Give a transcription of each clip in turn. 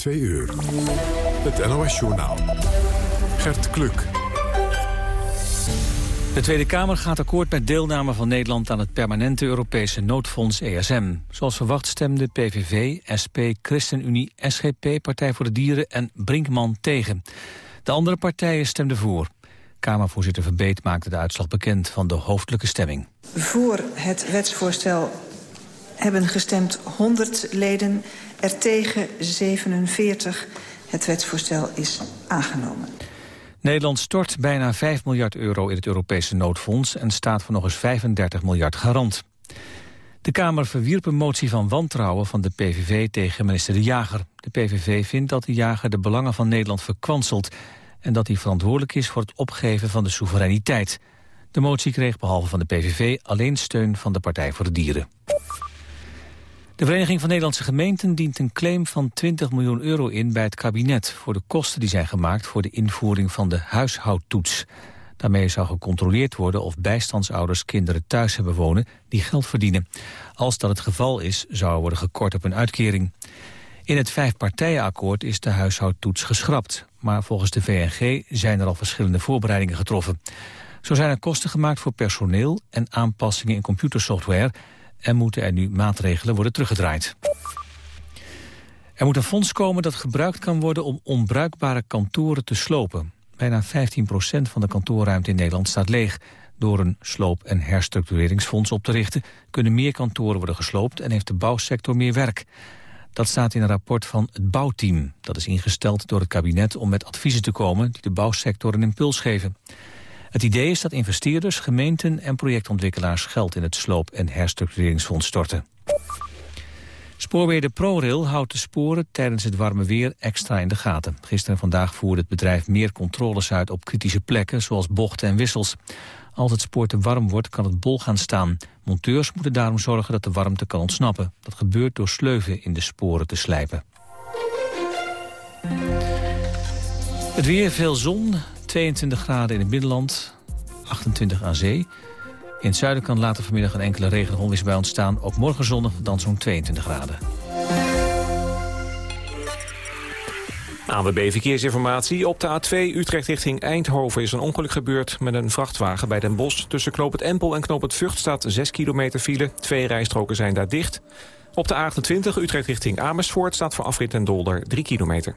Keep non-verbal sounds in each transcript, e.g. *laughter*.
2 uur. Het NOS-journaal. Gert Kluk. De Tweede Kamer gaat akkoord met deelname van Nederland aan het permanente Europese noodfonds ESM. Zoals verwacht stemden PVV, SP, ChristenUnie, SGP, Partij voor de Dieren en Brinkman tegen. De andere partijen stemden voor. Kamervoorzitter Verbeet maakte de uitslag bekend van de hoofdelijke stemming. Voor het wetsvoorstel hebben gestemd 100 leden, er tegen 47. Het wetsvoorstel is aangenomen. Nederland stort bijna 5 miljard euro in het Europese noodfonds... en staat voor nog eens 35 miljard garant. De Kamer verwierp een motie van wantrouwen van de PVV tegen minister De Jager. De PVV vindt dat De Jager de belangen van Nederland verkwanselt... en dat hij verantwoordelijk is voor het opgeven van de soevereiniteit. De motie kreeg behalve van de PVV alleen steun van de Partij voor de Dieren. De Vereniging van Nederlandse Gemeenten dient een claim van 20 miljoen euro in bij het kabinet voor de kosten die zijn gemaakt voor de invoering van de huishoudtoets. Daarmee zou gecontroleerd worden of bijstandsouders kinderen thuis hebben wonen die geld verdienen. Als dat het geval is, zou er worden gekort op een uitkering. In het vijfpartijenakkoord is de huishoudtoets geschrapt. Maar volgens de VNG zijn er al verschillende voorbereidingen getroffen. Zo zijn er kosten gemaakt voor personeel en aanpassingen in computersoftware en moeten er nu maatregelen worden teruggedraaid. Er moet een fonds komen dat gebruikt kan worden om onbruikbare kantoren te slopen. Bijna 15% van de kantoorruimte in Nederland staat leeg. Door een sloop- en herstructureringsfonds op te richten... kunnen meer kantoren worden gesloopt en heeft de bouwsector meer werk. Dat staat in een rapport van het bouwteam. Dat is ingesteld door het kabinet om met adviezen te komen... die de bouwsector een impuls geven. Het idee is dat investeerders, gemeenten en projectontwikkelaars geld in het sloop- en herstructureringsfonds storten. Spoorweerder ProRail houdt de sporen tijdens het warme weer extra in de gaten. Gisteren en vandaag voerde het bedrijf meer controles uit op kritische plekken, zoals bochten en wissels. Als het spoor te warm wordt, kan het bol gaan staan. Monteurs moeten daarom zorgen dat de warmte kan ontsnappen. Dat gebeurt door sleuven in de sporen te slijpen. Het weer, veel zon, 22 graden in het binnenland, 28 aan zee. In het zuiden kan later vanmiddag een enkele regen- of onweersbui ontstaan. Ook morgen zonnig, dan zo'n 22 graden. ANWB Verkeersinformatie. Op de A2 Utrecht richting Eindhoven is een ongeluk gebeurd met een vrachtwagen bij Den Bosch. Tussen Knoop het Empel en Knoop het Vught staat 6 kilometer file. Twee rijstroken zijn daar dicht. Op de A28 Utrecht richting Amersfoort staat voor afrit en Dolder 3 kilometer.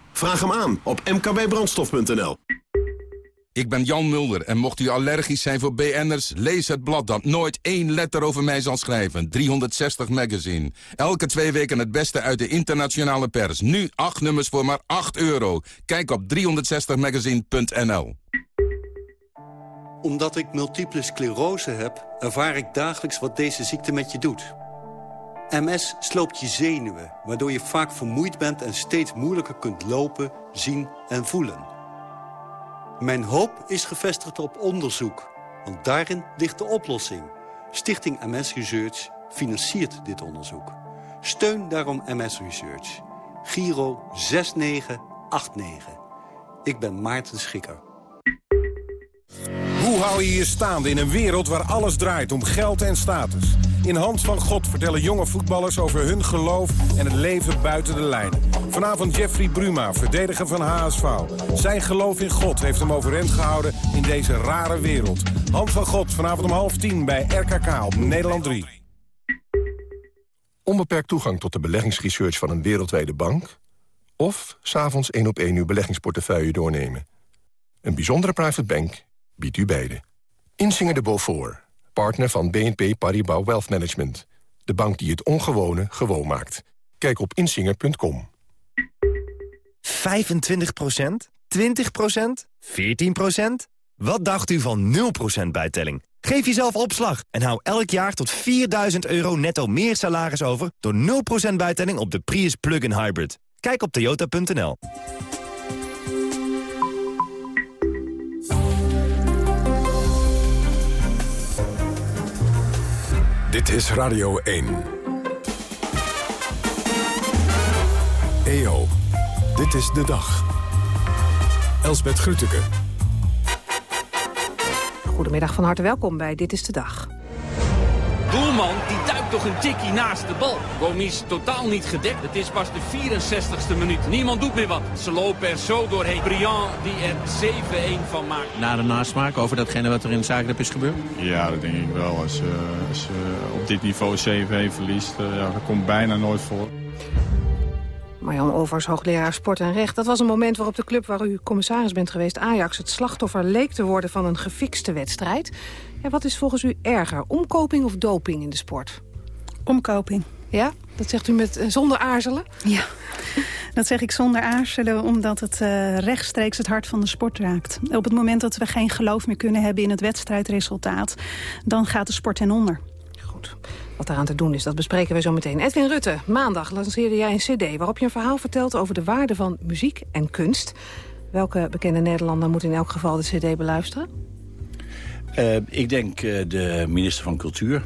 Vraag hem aan op mkbbrandstof.nl. Ik ben Jan Mulder en mocht u allergisch zijn voor BN'ers... lees het blad dat nooit één letter over mij zal schrijven. 360 Magazine. Elke twee weken het beste uit de internationale pers. Nu acht nummers voor maar 8 euro. Kijk op 360magazine.nl Omdat ik multiple sclerose heb... ervaar ik dagelijks wat deze ziekte met je doet. MS sloopt je zenuwen, waardoor je vaak vermoeid bent... en steeds moeilijker kunt lopen, zien en voelen. Mijn hoop is gevestigd op onderzoek, want daarin ligt de oplossing. Stichting MS Research financiert dit onderzoek. Steun daarom MS Research. Giro 6989. Ik ben Maarten Schikker. Hoe hou je je staande in een wereld waar alles draait om geld en status? In Hand van God vertellen jonge voetballers over hun geloof en het leven buiten de lijn. Vanavond Jeffrey Bruma, verdediger van HSV. Zijn geloof in God heeft hem overeind gehouden in deze rare wereld. Hand van God, vanavond om half tien bij RKK op Nederland 3. Onbeperkt toegang tot de beleggingsresearch van een wereldwijde bank... of s'avonds één op één uw beleggingsportefeuille doornemen. Een bijzondere private bank biedt u beide. Insinger de Beaufort, partner van BNP Paribas Wealth Management. De bank die het ongewone gewoon maakt. Kijk op insinger.com. 25% 20% 14% Wat dacht u van 0% bijtelling? Geef jezelf opslag en hou elk jaar tot 4000 euro netto meer salaris over... door 0% bijtelling op de Prius Plug-in Hybrid. Kijk op toyota.nl. Dit is Radio 1. EO, dit is de dag. Elsbeth Grütke. Goedemiddag, van harte welkom bij Dit is de Dag. Doelman die toch een tikkie naast de bal. Gomis totaal niet gedekt. Het is pas de 64ste minuut. Niemand doet meer wat. Ze lopen er zo doorheen. Briand die er 7-1 van maakt. Na de nasmaak over datgene wat er in Zagreb is gebeurd? Ja, dat denk ik wel. Als je, als je op dit niveau 7-1 verliest, uh, ja, dat komt bijna nooit voor. Marjan Overs, hoogleraar Sport en Recht. Dat was een moment waarop de club waar u commissaris bent geweest... Ajax het slachtoffer leek te worden van een gefixte wedstrijd. Ja, wat is volgens u erger, omkoping of doping in de sport? Omkoping. Ja, dat zegt u met, zonder aarzelen? Ja, dat zeg ik zonder aarzelen, omdat het uh, rechtstreeks het hart van de sport raakt. Op het moment dat we geen geloof meer kunnen hebben in het wedstrijdresultaat... dan gaat de sport ten onder. Goed. Wat daaraan te doen is, dat bespreken we zo meteen. Edwin Rutte, maandag lanceerde jij een cd... waarop je een verhaal vertelt over de waarde van muziek en kunst. Welke bekende Nederlander moet in elk geval de cd beluisteren? Uh, ik denk uh, de minister van Cultuur.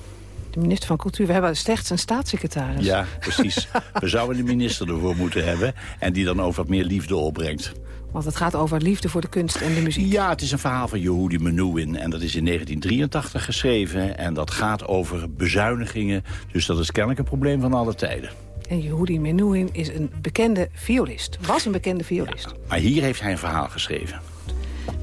De minister van Cultuur. We hebben slechts een staatssecretaris. Ja, precies. we zouden de minister ervoor moeten hebben. En die dan ook wat meer liefde opbrengt. Want het gaat over liefde voor de kunst en de muziek. Ja, het is een verhaal van Yehudi Menuhin. En dat is in 1983 geschreven. En dat gaat over bezuinigingen. Dus dat is kennelijk een probleem van alle tijden. En Yehudi Menuhin is een bekende violist. Was een bekende violist. Ja, maar hier heeft hij een verhaal geschreven.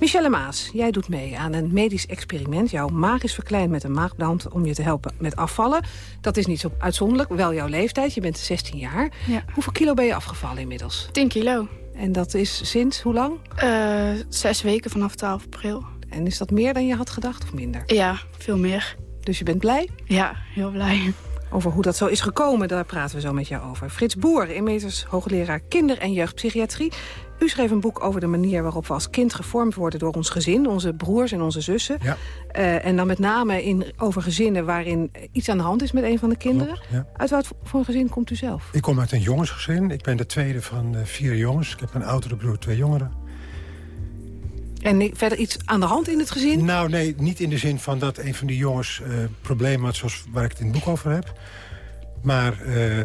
Michelle Maas, jij doet mee aan een medisch experiment. Jouw maag is verkleind met een maagband om je te helpen met afvallen. Dat is niet zo uitzonderlijk, wel jouw leeftijd. Je bent 16 jaar. Ja. Hoeveel kilo ben je afgevallen inmiddels? 10 kilo. En dat is sinds hoe lang? Uh, zes weken vanaf 12 april. En is dat meer dan je had gedacht of minder? Ja, veel meer. Dus je bent blij? Ja, heel blij. Over hoe dat zo is gekomen, daar praten we zo met jou over. Frits Boer, inmiddels hoogleraar kinder- en jeugdpsychiatrie. U schreef een boek over de manier waarop we als kind gevormd worden door ons gezin, onze broers en onze zussen. Ja. Uh, en dan met name in, over gezinnen waarin iets aan de hand is met een van de kinderen. Klopt, ja. Uit wat voor een gezin komt u zelf? Ik kom uit een jongensgezin. Ik ben de tweede van uh, vier jongens. Ik heb een oudere broer, twee jongeren. En verder iets aan de hand in het gezin? Nou, nee, niet in de zin van dat een van die jongens uh, problemen had... zoals waar ik het in het boek over heb. Maar uh,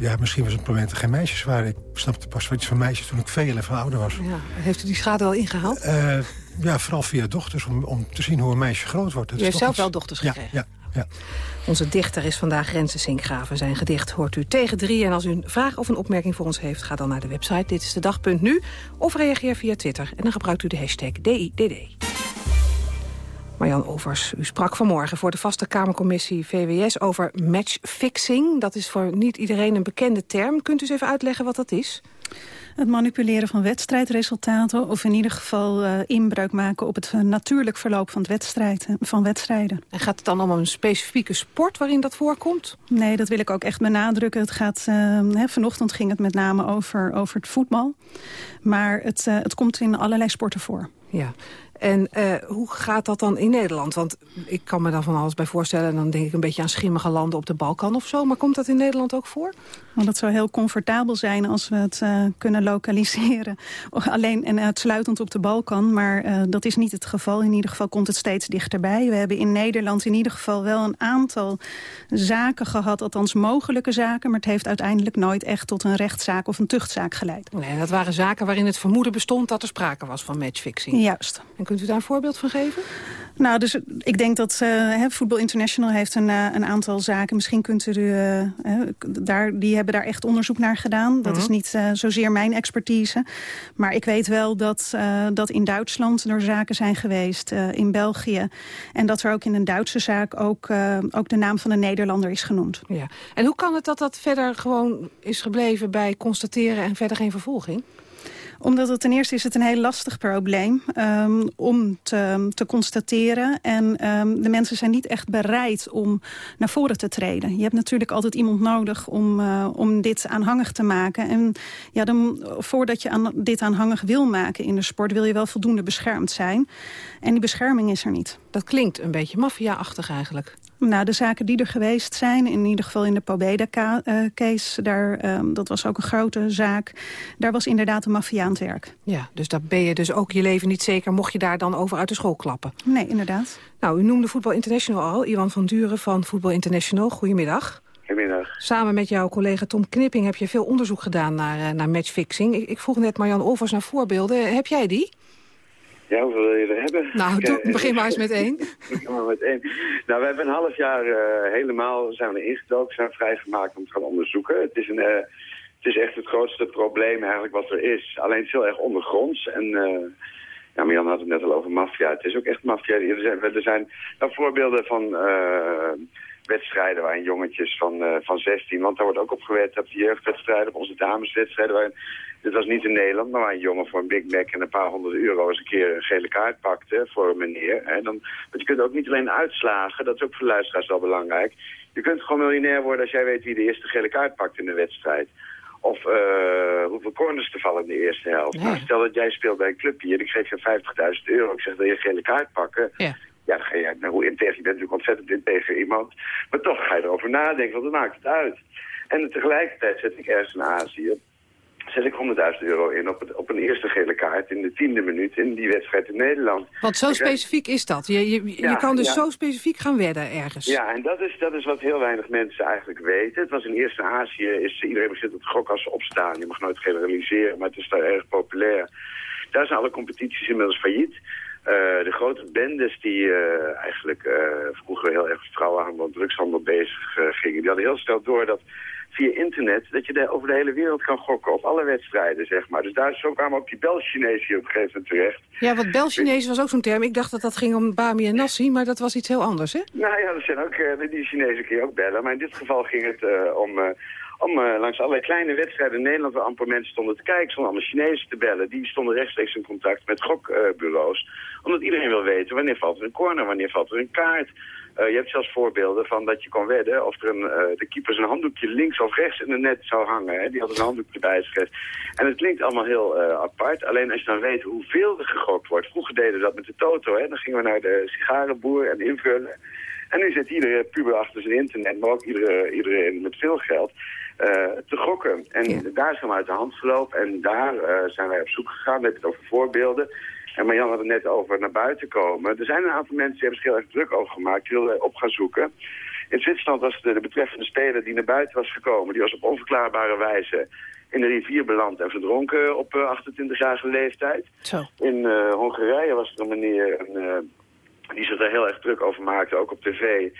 ja, misschien was het probleem dat er geen meisjes waren. Ik snapte pas iets van meisjes toen ik veel en veel ouder was. Ja. Heeft u die schade wel ingehaald? Uh, ja, vooral via dochters, om, om te zien hoe een meisje groot wordt. Dat u heeft zelf iets... wel dochters gekregen? Ja, ja, ja. Onze dichter is vandaag Renze Sinkgraven. Zijn gedicht hoort u tegen drie. En als u een vraag of een opmerking voor ons heeft... ga dan naar de website dit is de dag.nu of reageer via Twitter. En dan gebruikt u de hashtag DIDD. Marjan Overs, u sprak vanmorgen voor de vaste Kamercommissie VWS over matchfixing. Dat is voor niet iedereen een bekende term. Kunt u eens even uitleggen wat dat is? Het manipuleren van wedstrijdresultaten... of in ieder geval uh, inbreuk maken op het uh, natuurlijk verloop van, wedstrijd, van wedstrijden. En gaat het dan om een specifieke sport waarin dat voorkomt? Nee, dat wil ik ook echt benadrukken. Het gaat, uh, hè, vanochtend ging het met name over, over het voetbal. Maar het, het komt in allerlei sporten voor. Ja, en uh, hoe gaat dat dan in Nederland? Want ik kan me daar van alles bij voorstellen... en dan denk ik een beetje aan schimmige landen op de Balkan of zo. Maar komt dat in Nederland ook voor? Want het zou heel comfortabel zijn als we het uh, kunnen lokaliseren. *laughs* Alleen en uitsluitend op de Balkan. Maar uh, dat is niet het geval. In ieder geval komt het steeds dichterbij. We hebben in Nederland in ieder geval wel een aantal zaken gehad. Althans mogelijke zaken. Maar het heeft uiteindelijk nooit echt tot een rechtszaak of een tuchtzaak geleid. Nee, dat waren zaken waarin het vermoeden bestond... dat er sprake was van matchfixing. Juist. En kunt u daar een voorbeeld van geven? Nou, dus ik denk dat uh, Voetbal International heeft een, uh, een aantal zaken. Misschien kunt u uh, daar, die hebben daar echt onderzoek naar gedaan. Dat -huh. is niet zozeer mijn expertise. Maar ik weet wel dat, dat in Duitsland er zaken zijn geweest, in België. En dat er ook in een Duitse zaak ook, ook de naam van een Nederlander is genoemd. Ja. En hoe kan het dat dat verder gewoon is gebleven bij constateren en verder geen vervolging? Omdat het ten eerste is het een heel lastig probleem um, om te, te, constateren. En um, de mensen zijn niet echt bereid om naar voren te treden. Je hebt natuurlijk altijd iemand nodig om, uh, om dit aanhangig te maken. En ja, dan, voordat je aan, dit aanhangig wil maken in de sport... wil je wel voldoende beschermd zijn. En die bescherming is er niet. Dat klinkt een beetje maffia-achtig eigenlijk. Nou, de zaken die er geweest zijn, in ieder geval in de Pobeda-case... daar um, dat was ook een grote zaak, daar was inderdaad de maffia aan het werk. Ja, dus daar ben je dus ook je leven niet zeker... mocht je daar dan over uit de school klappen? Nee, inderdaad. Nou, u noemde Voetbal International al, Iwan van Duren van Voetbal International. Goedemiddag. Goedemiddag. Samen met jouw collega Tom Knipping heb je veel onderzoek gedaan naar, uh, naar matchfixing. Ik, ik vroeg net Marjan Olvers naar voorbeelden. Heb jij die? Ja, hoeveel wil je er hebben? Nou, doe, begin maar eens met één. *laughs* begin maar met één. Nou, we hebben een half jaar uh, helemaal zijn we ingedoken, zijn vrijgemaakt om te gaan onderzoeken. Het is, een, uh, het is echt het grootste probleem eigenlijk wat er is. Alleen het is heel erg ondergronds. En uh, ja, Jan had het net al over maffia. Het is ook echt maffia. Er zijn, er zijn nou, voorbeelden van wedstrijden waarin jongetjes van, uh, van 16, want daar wordt ook op gewerkt op de jeugdwedstrijden, op onze dameswedstrijden. Waarin, dit was niet in Nederland, maar waar een jongen voor een Big Mac en een paar honderd euro eens een keer een gele kaart pakte voor een meneer. Hè, dan, want je kunt ook niet alleen uitslagen, dat is ook voor luisteraars wel belangrijk. Je kunt gewoon miljonair worden als jij weet wie de eerste gele kaart pakt in de wedstrijd. Of uh, hoeveel corners er vallen in de eerste helft. Ja. Nou, stel dat jij speelt bij een clubje en ik geef je 50.000 euro. Ik zeg, wil je een gele kaart pakken? Ja. Ja, dan ga je, nou, hoe integer, je bent natuurlijk ontzettend integer iemand. Maar toch ga je erover nadenken, want dat maakt het uit. En tegelijkertijd zet ik ergens in Azië, zet ik 100.000 euro in op, het, op een eerste gele kaart in de tiende minuut in die wedstrijd in Nederland. Want zo specifiek is dat. Je, je, ja, je kan dus ja. zo specifiek gaan wedden ergens. Ja, en dat is, dat is wat heel weinig mensen eigenlijk weten. Het was in eerste Azië, is, iedereen begint op gok als ze opstaan. Je mag nooit generaliseren, maar het is daar erg populair. Daar zijn alle competities inmiddels failliet. Uh, de grote bendes die uh, eigenlijk uh, vroeger heel erg vrouwenhandel en drugshandel bezig gingen... die hadden heel snel door dat via internet... dat je de, over de hele wereld kan gokken op alle wedstrijden, zeg maar. Dus daar zo kwamen ook die Bel-Chinezen op een gegeven moment terecht. Ja, want Bel-Chinezen was ook zo'n term. Ik dacht dat dat ging om Bami en Nassi, maar dat was iets heel anders, hè? Nou ja, dat zijn ook, die Chinezen kun je ook bellen. Maar in dit geval ging het om om uh, langs allerlei kleine wedstrijden in Nederland... waar amper mensen stonden te kijken, stonden allemaal Chinezen te bellen. Die stonden rechtstreeks in contact met gokbureaus. Uh, omdat iedereen wil weten wanneer valt er een corner, wanneer valt er een kaart. Uh, je hebt zelfs voorbeelden van dat je kon wedden of er een, uh, de keeper zijn handdoekje links of rechts in het net zou hangen. Hè? Die had een handdoekje bij zich. En het klinkt allemaal heel uh, apart. Alleen als je dan weet hoeveel er gegokt wordt. Vroeger deden we dat met de toto. Hè? Dan gingen we naar de sigarenboer en invullen. En nu zit iedere puber achter zijn internet, maar ook iedere, iedereen met veel geld, te gokken. En ja. daar zijn we uit de hand gelopen en daar zijn wij op zoek gegaan. We hebben het over voorbeelden. En Marjan had het net over naar buiten komen. Er zijn een aantal mensen die hebben zich heel erg druk over gemaakt. Die wilden op gaan zoeken. In Zwitserland was de, de betreffende speler die naar buiten was gekomen. Die was op onverklaarbare wijze in de rivier beland en verdronken op uh, 28-jarige leeftijd. Zo. In uh, Hongarije was er een meneer een, uh, die zich daar heel erg druk over maakte, ook op tv.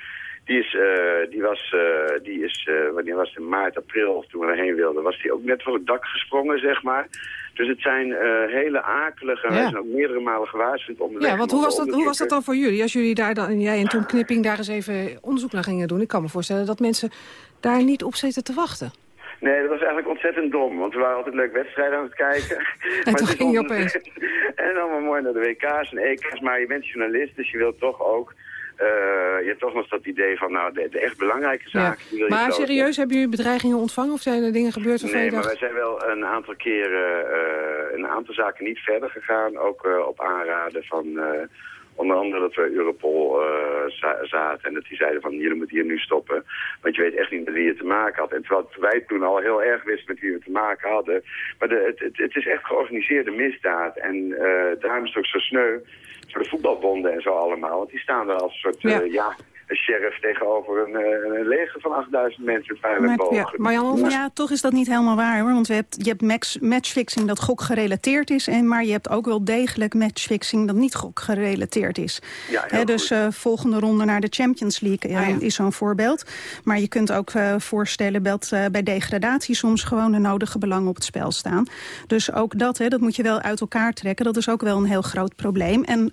Die, is, uh, die was, uh, die is uh, wanneer was het in maart, april, toen we erheen wilden, was die ook net van het dak gesprongen, zeg maar. Dus het zijn hele akelige, en ja. ook meerdere malen gewaarschuwd om Ja, want hoe was, dat, hoe was dat dan voor jullie? Als jullie daar dan, jij en Tom Knipping daar eens even onderzoek naar gingen doen. Ik kan me voorstellen dat mensen daar niet op zitten te wachten. Nee, dat was eigenlijk ontzettend dom, want we waren altijd leuk wedstrijden aan het kijken. *laughs* En maar toen ging je opeens. *laughs* en allemaal mooi naar de WK's en EK's, maar je bent journalist, dus je wilt toch ook... Uh, je hebt toch nog dat idee van, nou, de, de echt belangrijke zaken... Ja. maar serieus, hebben jullie bedreigingen ontvangen of zijn er dingen gebeurd? Waarvan nee, je dacht... maar wij zijn wel een aantal keren, uh, een aantal zaken niet verder gegaan. Ook uh, op aanraden van... Onder andere dat we Europol uh, zaten en dat die zeiden van jullie moeten hier nu stoppen. Want je weet echt niet met wie je te maken had. En terwijl wij toen al heel erg wisten met wie we te maken hadden. Maar de, het, het, het, is echt georganiseerde misdaad. En uh, daarom is het ook zo sneu voor de voetbalbonden en zo allemaal. Want die staan er als een soort, ja. Uh, ja een sheriff tegenover een, uh, een leger van 8000 mensen pijlen bogen. Ja, maar Jan, ja. ja, toch is dat niet helemaal waar. Hoor, want je hebt, je hebt match, matchfixing dat gok gerelateerd is. En, maar je hebt ook wel degelijk matchfixing dat niet gok gerelateerd is. Ja, He, dus uh, volgende ronde naar de Champions League Ah, uh, is zo'n voorbeeld. Maar je kunt ook voorstellen dat bij degradatie soms gewoon de nodige belangen op het spel staan. Dus ook dat, he, dat moet je wel uit elkaar trekken. Dat is ook wel een heel groot probleem. En,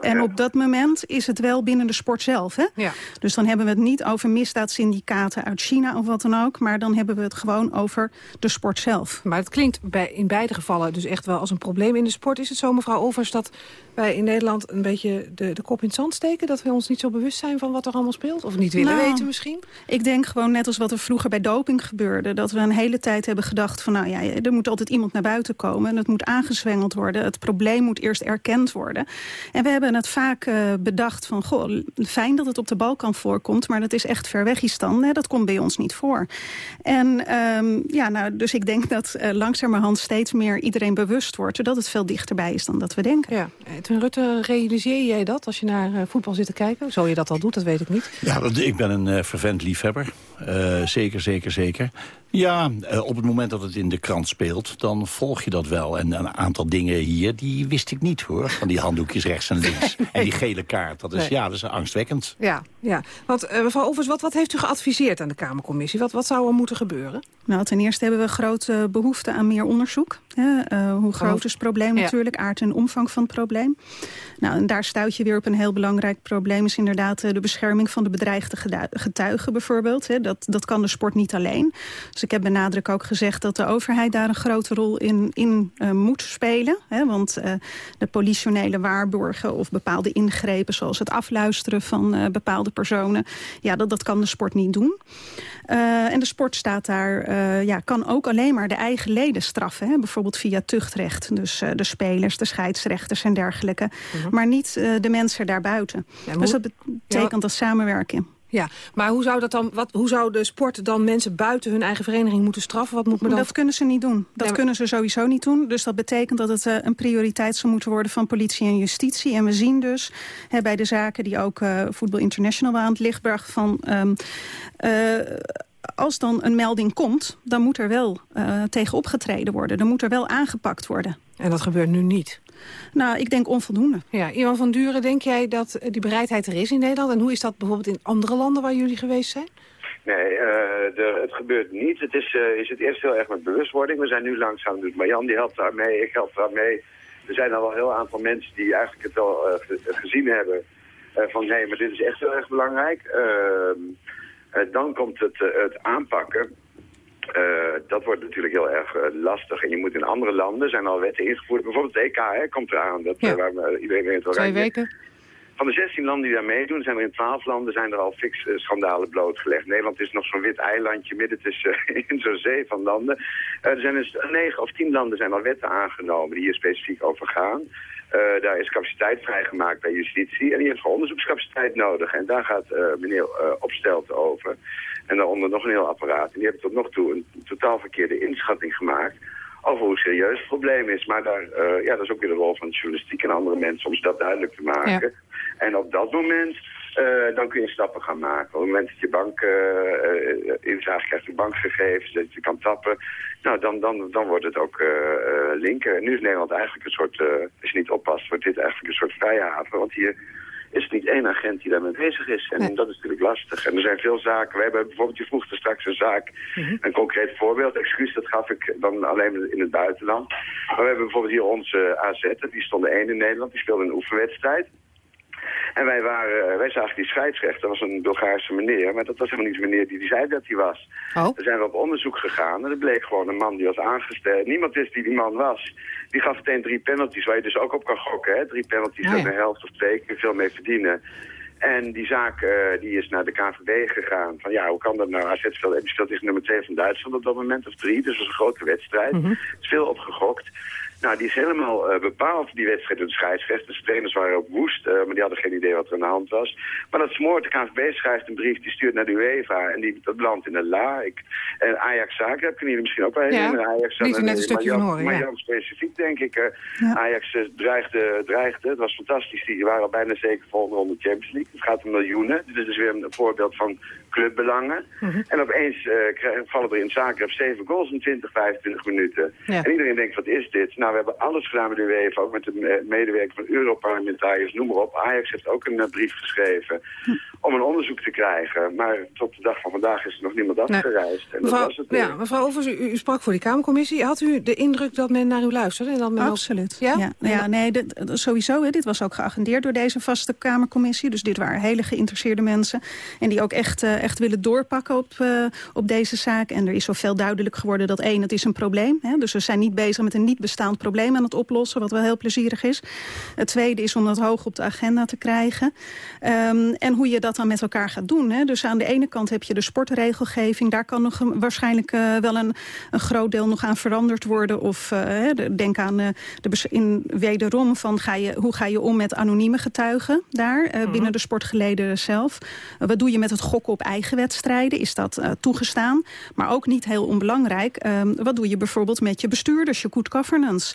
en op dat moment is het wel binnen de sport zelf, hè? Ja. Dus dan hebben we het niet over misdaadsyndicaten uit China of wat dan ook... maar dan hebben we het gewoon over de sport zelf. Maar het klinkt bij, in beide gevallen dus echt wel als een probleem in de sport. Is het zo, mevrouw Overs, dat wij in Nederland een beetje de, de kop in het zand steken? Dat we ons niet zo bewust zijn van wat er allemaal speelt? Of niet willen Nou, weten misschien? Ik denk gewoon net als wat er vroeger bij doping gebeurde... dat we een hele tijd hebben gedacht van... nou ja, er moet altijd iemand naar buiten komen... en het moet aangezwengeld worden. Het probleem moet eerst erkend worden. En we hebben het vaak eh, bedacht van... goh, fijn dat het op de Balkan voorkomt... maar dat is echt ver weg Istan. Hè? Dat komt bij ons niet voor. En ehm, ja, nou, dus ik denk dat uh, langzamerhand steeds meer iedereen bewust wordt... zodat het veel dichterbij is dan dat we denken. Ja. Eh, Toen Rutte, realiseer jij dat als je naar eh, voetbal zit te kijken? Zo je dat al doet, dat weet ik niet. Ja, ik ben een uh, fervent liefhebber. Uh, zeker, zeker, zeker. Ja, op het moment dat het in de krant speelt, dan volg je dat wel. En een aantal dingen hier, die wist ik niet hoor. Van die handdoekjes rechts en links. nee. *laughs* En die gele kaart, dat is, nee. ja, dat is angstwekkend. Ja, ja. want uh, mevrouw Overs, wat, wat heeft u geadviseerd aan de Kamercommissie? Wat, wat zou er moeten gebeuren? Nou, ten eerste hebben we grote behoefte aan meer onderzoek. Uh, hoe groot is het probleem ja. natuurlijk, aard en omvang van het probleem. Nou, en daar stuit je weer op een heel belangrijk probleem... is inderdaad de bescherming van de bedreigde getuigen bijvoorbeeld. Hè. Dat, dat kan de sport niet alleen. Dus ik heb benadruk ook gezegd dat de overheid daar een grote rol in, in uh, moet spelen. Hè, want uh, de politionele waarborgen of bepaalde ingrepen... zoals het afluisteren van bepaalde personen... ja, dat, dat kan de sport niet doen. En de sport staat daar, ja, kan ook alleen maar de eigen leden straffen. Hè? Bijvoorbeeld via tuchtrecht. Dus uh, de spelers, de scheidsrechters en dergelijke. -huh. Maar niet de mensen daarbuiten. Ja, dus dat betekent ja. dat samenwerken. Ja, maar hoe zou, dat dan, wat, hoe zou de sport dan mensen buiten hun eigen vereniging moeten straffen? Wat moet men dan... Dat kunnen ze niet doen. Dat maar... kunnen ze sowieso niet doen. Dus dat betekent dat het uh, een prioriteit zou moeten worden van politie en justitie. En we zien dus hè, bij de zaken die ook uh, Voetbal International aan het licht bracht van... Um, uh, als dan een melding komt, dan moet er wel uh, tegen opgetreden worden. Dan moet er wel aangepakt worden. En dat gebeurt nu niet? Nou, ik denk onvoldoende. Ja, Iwan van Duren, denk jij dat die bereidheid er is in Nederland? En hoe is dat bijvoorbeeld in andere landen waar jullie geweest zijn? Nee, uh, de, het gebeurt niet. Het is, uh, is het eerst heel erg met bewustwording. We zijn nu langzaam, dus Marjan die helpt daar mee, ik help daar mee. Er zijn al wel een heel aantal mensen die eigenlijk het wel uh, gezien hebben. van nee, maar dit is echt heel erg belangrijk. Ehm, dan komt het, het aanpakken. Uh, dat wordt natuurlijk heel erg lastig. En je moet in andere landen, zijn al wetten ingevoerd. Bijvoorbeeld het EK hè, komt eraan. Dat, ja. waar iedereen Twee weken. Van de 16 landen die daar meedoen, zijn er in 12 landen zijn er al fix schandalen blootgelegd. Nederland is nog zo'n wit eilandje midden tussen *laughs* in zo'n zee van landen. er zijn dus 9 of 10 landen zijn al wetten aangenomen die hier specifiek over gaan. Uh, daar is capaciteit vrijgemaakt bij justitie en die heeft gewoon onderzoekscapaciteit nodig. En daar gaat uh, meneer uh, Opstelt over. En daaronder nog een heel apparaat. En die hebben tot nog toe een totaal verkeerde inschatting gemaakt over hoe serieus het probleem is. Maar daar, ja, dat is ook weer de rol van de journalistiek en andere mensen om dat duidelijk te maken. Ja. En op dat moment uh, dan kun je stappen gaan maken. Op het moment dat je bank uh, inzage krijgt, de bankgegevens, dat je kan tappen, nou, dan, dan, dan wordt het ook uh, linker. En nu is Nederland eigenlijk een soort, als je niet oppast, wordt dit eigenlijk een soort vrijhaven. Want hier is het niet één agent die daarmee bezig is. En nee. dat is natuurlijk lastig. En er zijn veel zaken. We hebben bijvoorbeeld, je vroeg er straks een zaak, mm -hmm. een concreet voorbeeld. Excuus, dat gaf ik dan alleen in het buitenland. Maar we hebben bijvoorbeeld hier onze AZ, die stond één in Nederland, die speelde een oefenwedstrijd. En wij, waren, wij zagen die scheidsrechter, dat was een Bulgaarse meneer, maar dat was helemaal niet de meneer die, die zei dat hij was. Oh. Daar zijn we op onderzoek gegaan en er bleek gewoon een man die was aangesteld. Niemand wist wie die man was. Die gaf meteen drie penalties, waar je dus ook op kan gokken. Hè? Drie penalties Ah, aan de helft of twee, kun je veel mee verdienen. En die zaak uh, die is naar de KVB gegaan. Van ja, hoe kan dat nou? AZ speelt, die speelt is nummer 2 van Duitsland op dat moment, of drie. Dus dat was een grote wedstrijd. Er is veel opgegokt. Nou, die is helemaal uh, bepaald, die wedstrijd door de scheidsrechters. De trainers waren ook woest, uh, maar die hadden geen idee wat er aan de hand was. Maar dat smoort, de KNVB schrijft een brief, die stuurt naar de UEFA en die, dat belandt in de la. Ik, en Ajax Zagreb, kunnen jullie misschien ook wel herinneren. Ja, Ajax liet net een stukje maar van horen, Maar ja. Specifiek, denk ik. Uh, ja. Ajax dreigde, dreigde, het was fantastisch. Die waren al bijna zeker volgende ronde Champions League. Het gaat om miljoenen, dit is dus weer een voorbeeld van clubbelangen. Mhm. Mm -hmm. En opeens vallen er in Zagreb 7 goals in 20, 25 minuten. Ja. En iedereen denkt, wat is dit? Nou, we hebben alles gedaan met de UEFA, ook met de medewerking van Europarlementariërs, noem maar op. Ajax heeft ook een uh, brief geschreven. Om een onderzoek te krijgen. Maar tot de dag van vandaag is er nog niemand afgereisd. En mevrouw, dat was het, eh. ja, mevrouw Overs, u, u sprak voor die Kamercommissie. Had u de indruk dat men naar u luisterde? En dat men Absoluut. Ook, ja? Ja, ja, nee, dit, sowieso. Hè, dit was ook geagendeerd door deze vaste Kamercommissie. Dus dit waren hele geïnteresseerde mensen. En die ook echt, uh, echt willen doorpakken op, uh, op deze zaak. En er is zoveel duidelijk geworden dat één, het is een probleem. Hè, dus we zijn niet bezig met een niet bestaand probleem aan het oplossen. Wat wel heel plezierig is. Het tweede is om dat hoog op de agenda te krijgen. Um, en hoe je dat dan met elkaar gaat doen. Hè. Dus aan de ene kant heb je de sportregelgeving. Daar kan nog een, waarschijnlijk uh, wel een, een groot deel nog aan veranderd worden. Of uh, denk aan uh, de in wederom van ga je, hoe ga je om met anonieme getuigen daar uh, binnen de sportgeleden zelf. Wat doe je met het gokken op eigen wedstrijden? Is dat toegestaan? Maar ook niet heel onbelangrijk. Uh, wat doe je bijvoorbeeld met je bestuurders, je good governance?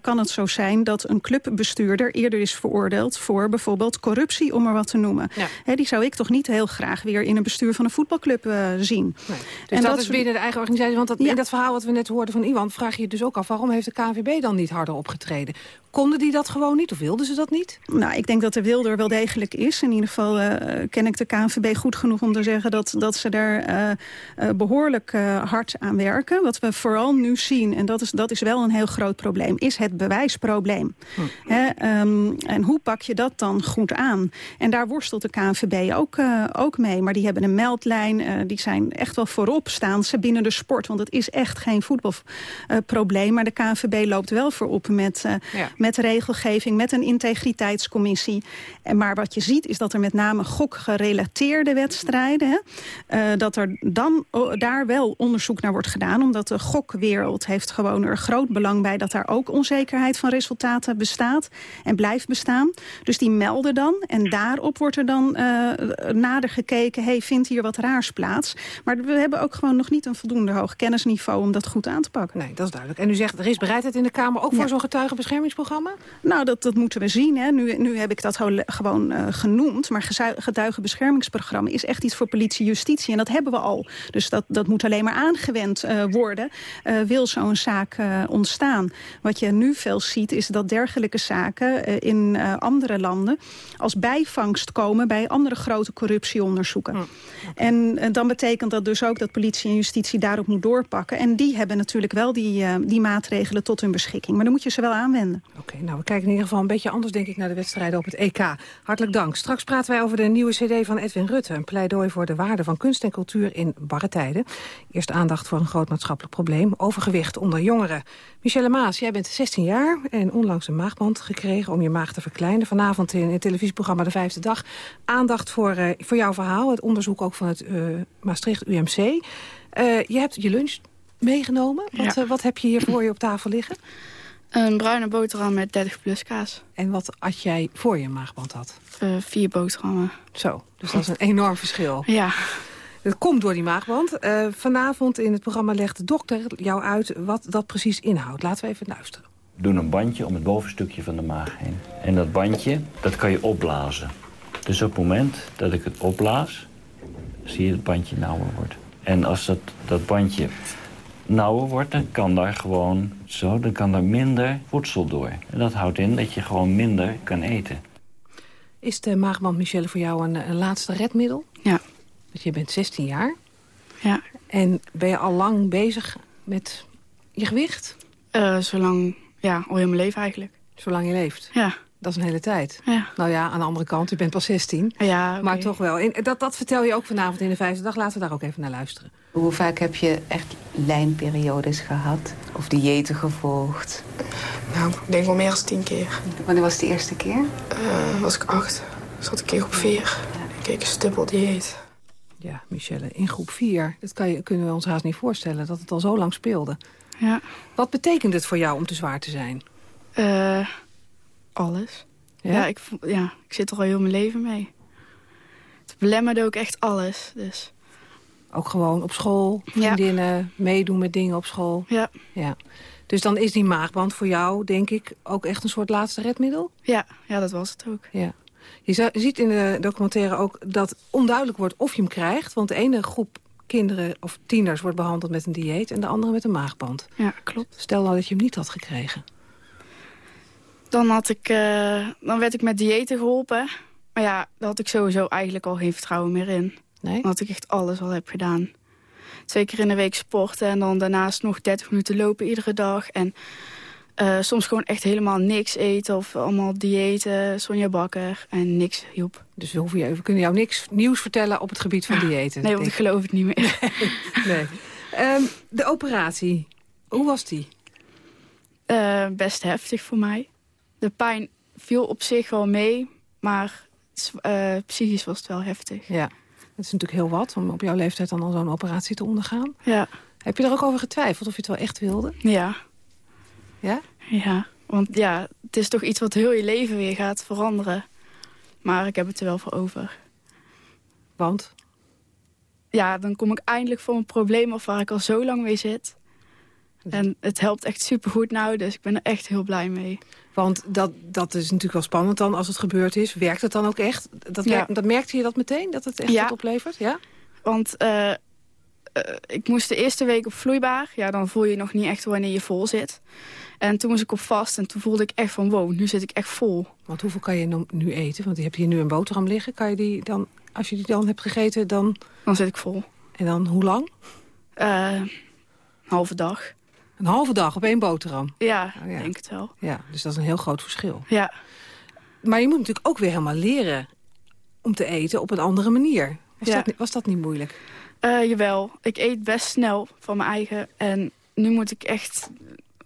Kan het zo zijn dat een clubbestuurder eerder is veroordeeld voor bijvoorbeeld corruptie, om er wat te noemen? Ja. He, die zou ik toch niet heel graag weer in een bestuur van een voetbalclub uh, zien. Nee. Dus en dat, dat is binnen de eigen organisatie. Want dat, ja. in dat verhaal wat we net hoorden van Iwan vraag je je dus ook af... waarom heeft de KNVB dan niet harder opgetreden? Konden die dat gewoon niet of wilden ze dat niet? Nou, ik denk dat de wil er wel degelijk is. In ieder geval uh, ken ik de KNVB goed genoeg om te zeggen... dat, dat ze daar uh, behoorlijk hard aan werken. Wat we vooral nu zien, en dat is, dat is wel een heel groot probleem... is het bewijsprobleem. Hm. He, um, en hoe pak je dat dan goed aan? En daar worstelt de KNVB ook, ook mee. Maar die hebben een meldlijn. die zijn echt wel voorop staan ze binnen de sport. Want het is echt geen voetbalprobleem. maar de KNVB loopt wel voorop met... Ja met regelgeving, met een integriteitscommissie. En maar wat je ziet is dat er met name gokgerelateerde wedstrijden... Hè, dat er dan daar wel onderzoek naar wordt gedaan... omdat de gokwereld heeft gewoon er groot belang bij... dat daar ook onzekerheid van resultaten bestaat en blijft bestaan. Dus die melden dan en daarop wordt er dan uh, nader gekeken... hey, vindt hier wat raars plaats? Maar we hebben ook gewoon nog niet een voldoende hoog kennisniveau... om dat goed aan te pakken. Nee, dat is duidelijk. En u zegt, er is bereidheid in de Kamer ook ja. voor zo'n getuigenbeschermingsprogramma? Nou, dat, dat moeten we zien. Hè. Nu, nu heb ik dat gewoon uh, genoemd. Maar getuigenbeschermingsprogramma is echt iets voor politie justitie. En dat hebben we al. Dus dat, dat moet alleen maar aangewend uh, worden. Uh, wil zo'n zaak ontstaan. Wat je nu veel ziet is dat dergelijke zaken in andere landen... als bijvangst komen bij andere grote corruptieonderzoeken. Hm. En dan betekent dat dus ook dat politie en justitie daarop moet doorpakken. En die hebben natuurlijk wel die, die maatregelen tot hun beschikking. Maar dan moet je ze wel aanwenden. Oké, okay, nou we kijken in ieder geval een beetje anders denk ik naar de wedstrijden op het EK. Hartelijk dank. Straks praten wij over de nieuwe cd van Edwin Rutte. Een pleidooi voor de waarde van kunst en cultuur in barre tijden. Eerst aandacht voor een groot maatschappelijk probleem. Overgewicht onder jongeren. Michelle Maas, jij bent 16 jaar en onlangs een maagband gekregen om je maag te verkleinen. Vanavond in het televisieprogramma De Vijfde Dag. Aandacht voor, uh, voor jouw verhaal. Het onderzoek ook van het uh, Maastricht UMC. Uh, je hebt je lunch meegenomen. Wat, ja. wat heb je hier voor je op tafel liggen? Een bruine boterham met 30 plus kaas. En wat at jij voor je maagband had? Uh, vier boterhammen. Zo, dus dat is een enorm verschil. Ja. Dat komt door die maagband. Uh, vanavond in het programma legt de dokter jou uit wat dat precies inhoudt. Laten we even luisteren. We doen een bandje om het bovenstukje van de maag heen. En dat bandje, dat kan je opblazen. Dus op het moment dat ik het opblaas, zie je het bandje nauwer wordt. En als dat, dat bandje nauwer wordt, dan kan daar gewoon zo, dan kan er minder voedsel door. En dat houdt in dat je gewoon minder kan eten. Is de maagband, Michelle, voor jou een, een laatste redmiddel? Ja. Want je bent 16 jaar. Ja. En ben je al lang bezig met je gewicht? Uh, zolang, ja, al heel mijn leven eigenlijk. Zolang je leeft? Ja. Dat is een hele tijd. Ja. Nou ja, aan de andere kant, u bent pas 16. Ja, okay. Maar toch wel. En dat, dat vertel je ook vanavond in de vijfde dag. Laten we daar ook even naar luisteren. Hoe vaak heb je echt lijnperiodes gehad? Of diëten gevolgd? Nou, ik denk wel meer dan tien keer. Wanneer was het de eerste keer? Uh, was ik acht. Zat ik in groep vier. Ik keek een stubbel dieet. Ja, Michelle, in groep vier. Dat kan je, kunnen we ons haast niet voorstellen, dat het al zo lang speelde. Ja. Wat betekent het voor jou om te zwaar te zijn? Uh, alles. Ja? Ja, ik, ja, ik zit er al heel mijn leven mee. Het belemmerde ook echt alles, dus... Ook gewoon op school, vriendinnen, ja. meedoen met dingen op school. Ja. ja. Dus dan is die maagband voor jou, denk ik, ook echt een soort laatste redmiddel? Ja, ja dat was het ook. Ja. Je ziet in de documentaire ook dat onduidelijk wordt of je hem krijgt. Want de ene groep kinderen of tieners wordt behandeld met een dieet... en de andere met een maagband. Ja, klopt. Stel nou dat je hem niet had gekregen. Dan, had ik, uh, dan werd ik met diëten geholpen. Maar ja, daar had ik sowieso eigenlijk al geen vertrouwen meer in. Nee? Omdat ik echt alles al heb gedaan. Twee keer in de week sporten en dan daarnaast nog 30 minuten lopen iedere dag. En uh, soms gewoon echt helemaal niks eten of allemaal diëten, Sonja Bakker en niks hielp. Dus we, hoeven je, we kunnen jou niks nieuws vertellen op het gebied van diëten. nee, want ik geloof het niet meer. *laughs* nee. Um, de operatie, hoe was die? Uh, best heftig voor mij. De pijn viel op zich wel mee, maar uh, psychisch was het wel heftig. Ja, het is natuurlijk heel wat om op jouw leeftijd dan al zo'n operatie te ondergaan. Ja. Heb je er ook over getwijfeld of je het wel echt wilde? Ja. Ja? Ja, want ja, het is toch iets wat heel je leven weer gaat veranderen. Maar ik heb het er wel voor over. Want? Ja, dan kom ik eindelijk voor een probleem af waar ik al zo lang mee zit. En het helpt echt supergoed nou, dus ik ben er echt heel blij mee. Want dat, dat is natuurlijk wel spannend dan als het gebeurd is. Werkt het dan ook echt? Dat, ja. dat merkte je dat meteen, dat het echt ja. wat oplevert? Ja, want uh, uh, ik moest de eerste week op vloeibaar. Ja, dan voel je nog niet echt wanneer je vol zit. En toen moest ik op vast en toen voelde ik echt van wow, nu zit ik echt vol. Want hoeveel kan je nu eten? Want je hebt hier nu een boterham liggen. Kan je die dan, als je die dan hebt gegeten, dan... Dan zit ik vol. En dan hoe lang? Uh, een halve dag. Een halve dag op één boterham? Ja, oh, ja, denk het wel. Ja, dus dat is een heel groot verschil. Ja. Maar je moet natuurlijk ook weer helemaal leren om te eten op een andere manier. Was, ja. dat, was dat niet moeilijk? Uh, jawel, ik eet best snel van mijn eigen. En nu moet ik echt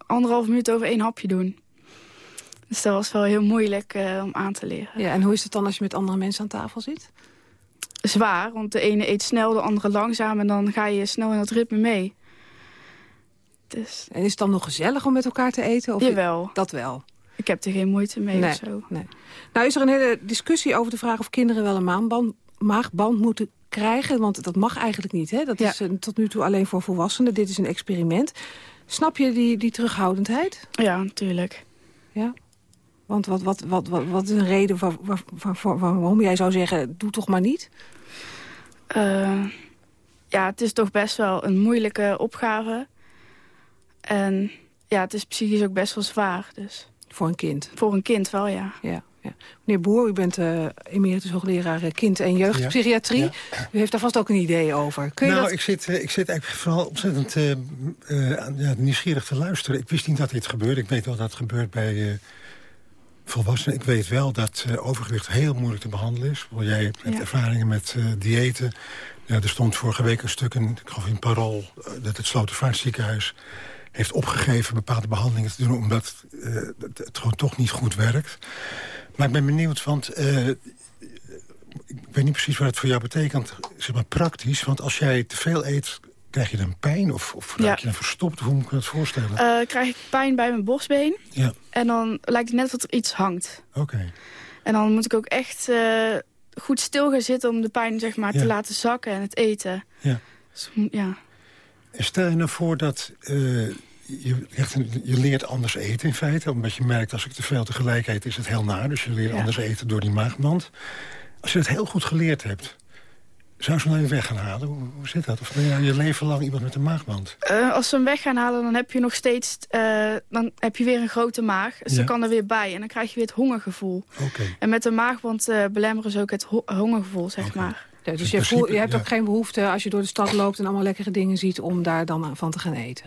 anderhalf minuut over één hapje doen. Dus dat was wel heel moeilijk uh, om aan te leren. Ja, en hoe is het dan als je met andere mensen aan tafel zit? Zwaar, want de ene eet snel, de andere langzaam... en dan ga je snel in dat ritme mee. Dus... En is het dan nog gezellig om met elkaar te eten? Of Jawel. Dat wel? Ik heb er geen moeite mee nee, of zo. Nee. Nou is er een hele discussie over de vraag of kinderen wel een maanband, maagband moeten krijgen. Want dat mag eigenlijk niet. Hè? Dat Ja. is tot nu toe alleen voor volwassenen. Dit is een experiment. Snap je die, die terughoudendheid? Ja, natuurlijk. Ja? Want wat, wat, wat, wat, wat is een reden waar, waar, waar, waar- waarom jij zou zeggen... doe toch maar niet? Eh, ja, het is toch best wel een moeilijke opgave. En ja, het is psychisch ook best wel zwaar. Dus. Voor een kind? Voor een kind wel, ja. Ja, ja. Meneer Boer, u bent eh emeritus hoogleraar eh, kind- en jeugdpsychiatrie. Ja, U heeft daar vast ook een idee over. Kun je nou, dat... ik, zit, eh, ik zit eigenlijk vooral ontzettend eh, eh, nieuwsgierig te luisteren. Ik wist niet dat dit gebeurde. Ik weet wel dat het gebeurt bij eh, volwassenen. Ik weet wel dat eh, overgewicht heel moeilijk te behandelen is. Want jij hebt Ja. ervaringen met eh, diëten. Ja, er stond vorige week een stuk in, ik geloof in Parool... dat het Slotervaartziekenhuis heeft opgegeven bepaalde behandelingen te doen... omdat eh, het, het gewoon toch niet goed werkt. Maar ik ben benieuwd, want eh, ik weet niet precies wat het voor jou betekent, zeg maar praktisch. Want als jij te veel eet, krijg je dan pijn of, of raak Ja. je dan verstopt? Hoe moet ik me dat voorstellen? Eh, krijg ik pijn bij mijn borstbeen. ja, En dan lijkt het net of er iets hangt. oké. En dan moet ik ook echt goed stil gaan zitten om de pijn zeg maar, Ja. te laten zakken en het eten. Ja. Dus, ja. En stel je nou voor dat eh, je, een- je leert anders eten in feite. Omdat je merkt, als ik te veel tegelijk eet, is het heel naar. Dus je leert Ja. anders eten door die maagband. Als je dat heel goed geleerd hebt, zou je ze nou even weg gaan halen? Hoe, hoe zit dat? Of ben je nou je leven lang iemand met een maagband? Eh, als ze hem weg gaan halen, dan heb je nog steeds eh, dan heb je weer een grote maag. Dus Ja. dan kan er weer bij. En dan krijg je weer het hongergevoel. Oké. En met de maagband eh belemmeren ze ook het ho- hongergevoel, zeg maar. Ja, dus in je, voel- je hebt ja. ook geen behoefte als je door de stad loopt... en allemaal lekkere dingen ziet om daar dan van te gaan eten.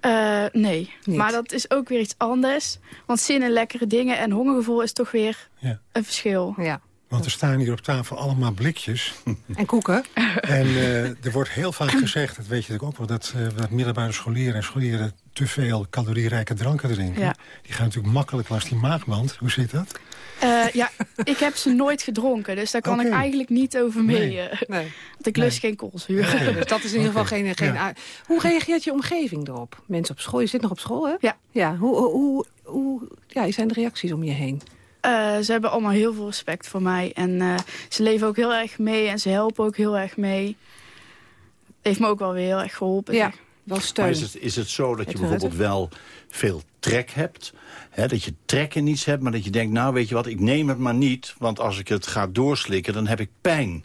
Eh, nee, Niet. maar dat is ook weer iets anders. Want zin in lekkere dingen en hongergevoel is toch weer Ja. een verschil. Ja. Want er staan hier op tafel allemaal blikjes. En koeken? En eh, er wordt heel vaak gezegd, dat weet je natuurlijk ook wel... dat, eh, dat middelbare scholieren en scholieren te veel calorierijke dranken drinken. Ja. Die gaan natuurlijk makkelijk langs die maagband. Hoe zit dat? Eh, ja, ik heb ze nooit gedronken, dus daar kan ik eigenlijk niet over mee. Nee. Nee. Want ik lust geen koolzuur. Dus dat is in ieder geval geen... geen Ja. Hoe reageert je omgeving erop? Mensen op school, je zit nog op school, hè? Ja. Ja, hoe, hoe, hoe, hoe ja, zijn de reacties om je heen? Eh, ze hebben allemaal heel veel respect voor mij. En eh, ze leven ook heel erg mee en ze helpen ook heel erg mee. Heeft me ook wel weer heel erg geholpen. Ja, zeg. wel steun. Maar is het, is het zo dat je bijvoorbeeld wel veel trek hebt? Hè, dat je trek in iets hebt, maar dat je denkt... nou, weet je wat, ik neem het maar niet... want als ik het ga doorslikken, dan heb ik pijn.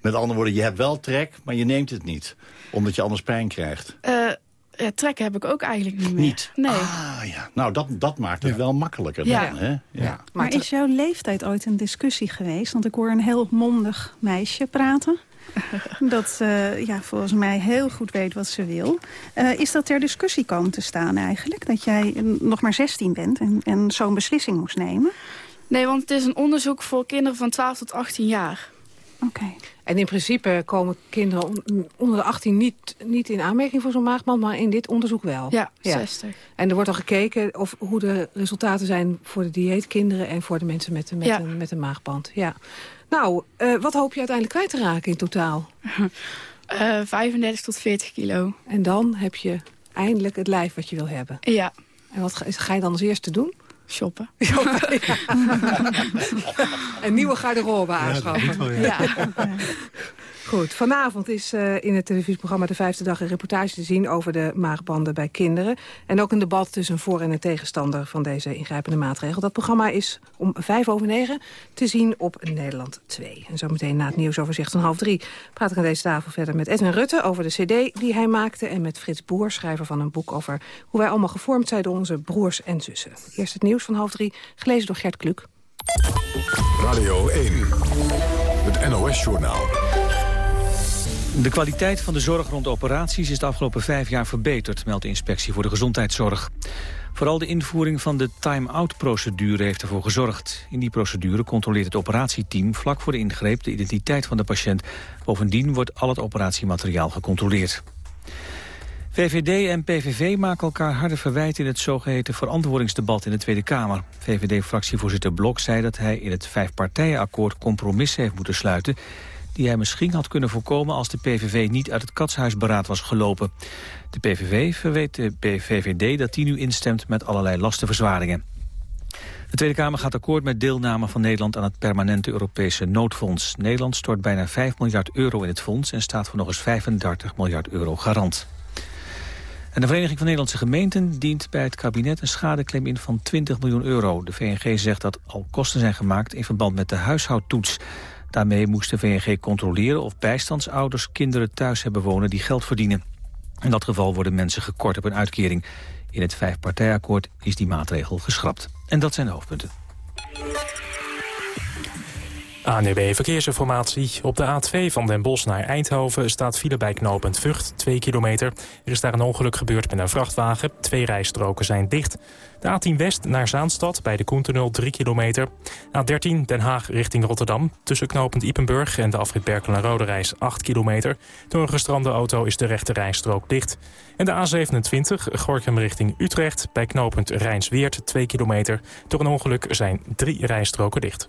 Met andere woorden, je hebt wel trek, maar je neemt het niet. Omdat je anders pijn krijgt. Eh, Ja, trekken heb ik ook eigenlijk niet meer. Niet? Nee. Ah, ja. Nou, dat, dat maakt het wel makkelijker Ja. dan, hè? Ja. Maar is jouw leeftijd ooit een discussie geweest? Want ik hoor een heel mondig meisje praten. *laughs* dat eh, ja, volgens mij heel goed weet wat ze wil. Eh, is dat ter discussie komen te staan eigenlijk? Dat jij eh, nog maar 16 bent en, en zo'n beslissing moest nemen? Nee, want het is een onderzoek voor kinderen van 12 tot 18 jaar. Oké. En in principe komen kinderen on- onder de 18 niet, niet in aanmerking voor zo'n maagband... maar in dit onderzoek wel. Ja, 60. En er wordt al gekeken of, hoe de resultaten zijn voor de dieetkinderen... en voor de mensen met, met, Ja. een, met een maagband. Ja. Nou, eh, wat hoop je uiteindelijk kwijt te raken in totaal? *laughs* Eh 35 tot 40 kilo. En dan heb je eindelijk het lijf wat je wil hebben. Ja. En wat ga, ga je dan als eerste doen? Shoppen. *laughs* *laughs* Een nieuwe garderobe aanschaffen. dat wel, ja. Goed, vanavond is eh, in het televisieprogramma De Vijfde Dag... een reportage te zien over de maagbanden bij kinderen. En ook een debat tussen voor- en een tegenstander... van deze ingrijpende maatregel. Dat programma is om vijf over negen te zien op Nederland 2. En zometeen na het nieuwsoverzicht van half drie... praat ik aan deze tafel verder met Edwin Rutte... over de cd die hij maakte... en met Frits Boer, schrijver van een boek over... hoe wij allemaal gevormd zijn door onze broers en zussen. Eerst het nieuws van half drie, gelezen door Gert Kluk. Radio 1, het NOS-journaal. De kwaliteit van de zorg rond operaties is de afgelopen vijf jaar verbeterd, meldt de Inspectie voor de Gezondheidszorg. Vooral de invoering van de time-out-procedure heeft ervoor gezorgd. In die procedure controleert het operatieteam vlak voor de ingreep de identiteit van de patiënt. Bovendien wordt al het operatiemateriaal gecontroleerd. VVD en PVV maken elkaar harde verwijten in het zogeheten verantwoordingsdebat in de Tweede Kamer. VVD-fractievoorzitter Blok zei dat hij in het vijfpartijenakkoord compromissen heeft moeten sluiten die hij misschien had kunnen voorkomen als de PVV niet uit het katshuisberaad was gelopen. De PVV verweet de VVD dat die nu instemt met allerlei lastenverzwaringen. De Tweede Kamer gaat akkoord met deelname van Nederland aan het permanente Europese noodfonds. Nederland stort bijna 5 miljard euro in het fonds en staat voor nog eens 35 miljard euro garant. En de Vereniging van Nederlandse Gemeenten dient bij het kabinet een schadeclaim in van 20 miljoen euro. De VNG zegt dat al kosten zijn gemaakt in verband met de huishoudtoets. Daarmee moest de VNG controleren of bijstandsouders kinderen thuis hebben wonen die geld verdienen. In dat geval worden mensen gekort op een uitkering. In het vijfpartijakkoord is die maatregel geschrapt. En dat zijn de hoofdpunten. ANUB Verkeersinformatie. Op de A2 van Den Bosch naar Eindhoven staat file bij knooppunt Vught, 2 kilometer. Er is daar een ongeluk gebeurd met een vrachtwagen. Twee rijstroken zijn dicht. De A10 West naar Zaanstad bij de Koentunnel 3 kilometer. A13 Den Haag richting Rotterdam. Tussen knooppunt Ipenburg en de afrit Berkel en Rode Reis 8 kilometer. Door een gestrande auto is de rechte rijstrook dicht. En de A27 Gorkum richting Utrecht bij knooppunt Rijnsweert 2 kilometer. Door een ongeluk zijn drie rijstroken dicht.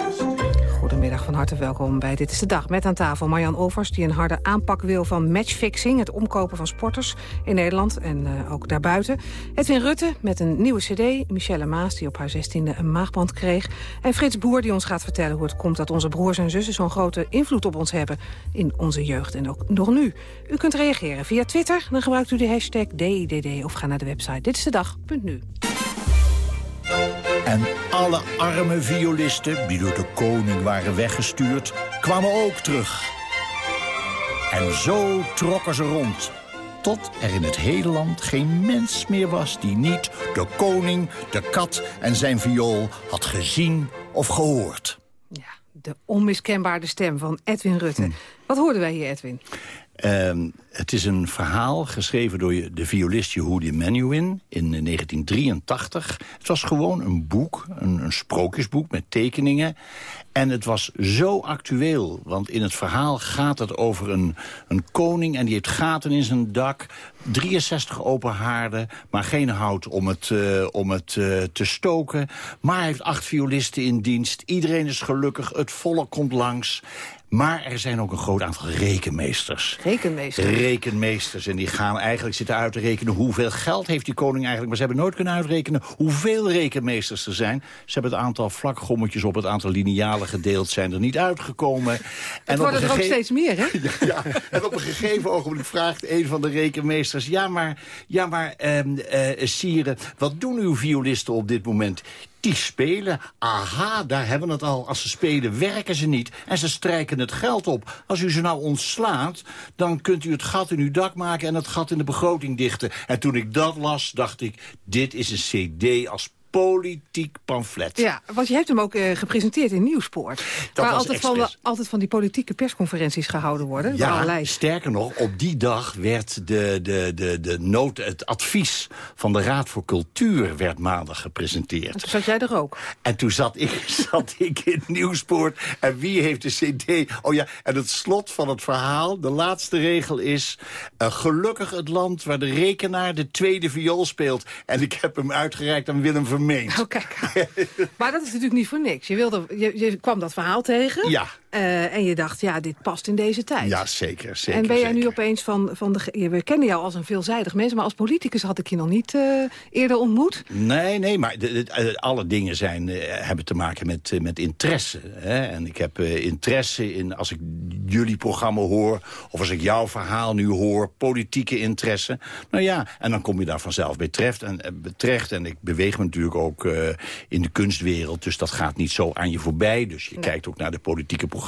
Goedemiddag, van harte welkom bij Dit is de Dag. Met aan tafel Marjan Overs, die een harde aanpak wil van matchfixing... het omkopen van sporters in Nederland en uh, ook daarbuiten. Edwin Rutte met een nieuwe cd. Michelle Maas, die op haar zestiende een maagband kreeg. En Frits Boer, die ons gaat vertellen hoe het komt... dat onze broers en zussen zo'n grote invloed op ons hebben... in onze jeugd en ook nog nu. U kunt reageren via Twitter, dan gebruikt u de hashtag DIDD... of ga naar de website ditisdedag.nu. En alle arme violisten die door de koning waren weggestuurd, kwamen ook terug. En zo trokken ze rond. Tot er in het hele land geen mens meer was die niet de koning, de kat en zijn viool had gezien of gehoord. De onmiskenbare stem van Edwin Rutte. Wat hoorden wij hier, Edwin? Uh, het is een verhaal geschreven door de violist Yehudi Menuhin in 1983. Het was gewoon een boek, een, een sprookjesboek met tekeningen. En het was zo actueel, want in het verhaal gaat het over een, een koning... en die heeft gaten in zijn dak, 63 open haarden... maar geen hout om het, uh, om het uh, te stoken. Maar hij heeft acht violisten in dienst. Iedereen is gelukkig, het volk komt langs... Maar er zijn ook een groot aantal rekenmeesters. Rekenmeesters? Rekenmeesters. En die gaan eigenlijk zitten uit te rekenen hoeveel geld heeft die koning eigenlijk. Maar ze hebben nooit kunnen uitrekenen hoeveel rekenmeesters er zijn. Ze hebben het aantal vlakgommetjes op het aantal linealen gedeeld. Zijn er niet uitgekomen. *laughs* Het en worden er ook steeds meer, hè? *laughs* Ja, ja, en op een gegeven ogenblik vraagt een van de rekenmeesters... ja, maar, ja, maar eh, eh, Sire, wat doen uw violisten op dit moment? Die spelen. Aha, daar hebben we het al. Als ze spelen, werken ze niet. En ze strijken het geld op. Als u ze nou ontslaat, dan kunt u het gat in uw dak maken... en het gat in de begroting dichten. En toen ik dat las, dacht ik... dit is een cd als politiek pamflet. Ja, want je hebt hem ook uh, gepresenteerd in Nieuwspoort. Dat waar was altijd van, altijd van die politieke persconferenties gehouden worden. Ja, sterker nog, op die dag werd de, de, de, de nood, het advies van de Raad voor Cultuur werd maandag gepresenteerd. En toen zat jij er ook. En toen zat ik, *laughs* zat ik in Nieuwspoort. En wie heeft de cd? Oh ja, en het slot van het verhaal, de laatste regel is... Uh, gelukkig het land waar de rekenaar de tweede viool speelt. En ik heb hem uitgereikt aan Willem Vermeend. Oh, kijk. maar dat is natuurlijk niet voor niks. Je, wilde, je, je kwam dat verhaal tegen. Ja. Uh, en je dacht, ja, dit past in deze tijd. Ja, zeker. zeker en ben jij zeker. nu opeens van, van de... We kennen jou als een veelzijdig mens, maar als politicus had ik je nog niet uh, eerder ontmoet. Nee, nee, maar de, de, alle dingen zijn, uh, hebben te maken met, met interesse. Hè? En ik heb interesse in, als ik jullie programma hoor... of als ik jouw verhaal nu hoor, politieke interesse. Nou ja, en dan kom je daar vanzelf bij terecht. En, terecht, en ik beweeg me natuurlijk ook in de kunstwereld. Dus dat gaat niet zo aan je voorbij. Dus je nee. kijkt ook naar de politieke programma's.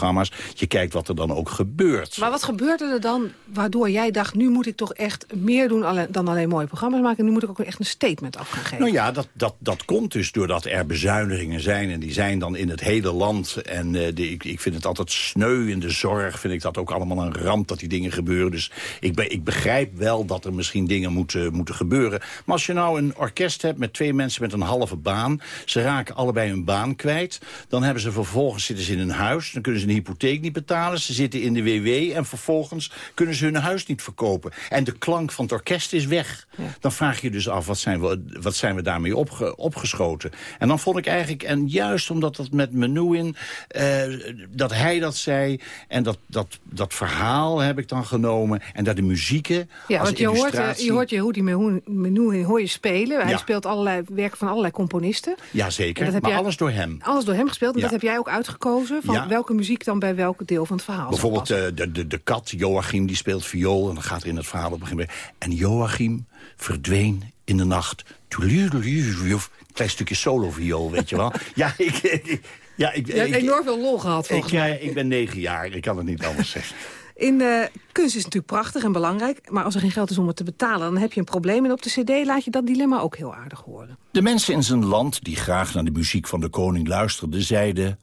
Je kijkt wat er dan ook gebeurt. Maar wat gebeurde er dan waardoor jij dacht... nu moet ik toch echt meer doen dan alleen mooie programma's maken... nu moet ik ook echt een statement af gaan geven? Nou ja, dat, dat, dat komt dus doordat er bezuinigingen zijn... en die zijn dan in het hele land. En uh, de, ik, ik vind het altijd sneu in de zorg. Vind ik dat ook allemaal een ramp dat die dingen gebeuren. Dus ik, be, ik begrijp wel dat er misschien dingen moeten, moeten gebeuren. Maar als je nou een orkest hebt met twee mensen met een halve baan... ze raken allebei hun baan kwijt... dan hebben ze vervolgens zitten ze in een huis... dan kunnen ze een hypotheek niet betalen. Ze zitten in de WW en vervolgens kunnen ze hun huis niet verkopen. En de klank van het orkest is weg. Ja. Dan vraag je dus af, wat zijn we, wat zijn we daarmee opge, opgeschoten? En dan vond ik eigenlijk, en juist omdat dat met Menuhin... Uh, dat hij dat zei en dat, dat, dat verhaal heb ik dan genomen... en dat de muzieken Ja, als want je hoort, illustratie... je hoort je hoe die Menuhin hoor je spelen. Hij Ja. speelt allerlei werken van allerlei componisten. Ja, En zeker, dat heb maar jij- alles door hem. Alles door hem gespeeld. En Ja. dat heb jij ook uitgekozen. Van welke muziek dan bij welk deel van het verhaal Bijvoorbeeld eh, de, de, de kat, Joachim, die speelt viool... en dan gaat er in het verhaal op een gegeven moment... en Joachim verdween in de nacht. Een klein stukje solo-viool, weet je wel. *laughs* ja, ik... ik- ja, ik, Je hebt ik- enorm veel lol gehad ik, volgens ja, mij. ik ben negen jaar, ik kan het niet anders zeggen. *laughs* In eh, kunst is natuurlijk prachtig en belangrijk. Maar als er geen geld is om het te betalen, dan heb je een probleem. En op de cd laat je dat dilemma ook heel aardig horen. De mensen in zijn land, die graag naar de muziek van de koning luisterden... zeiden,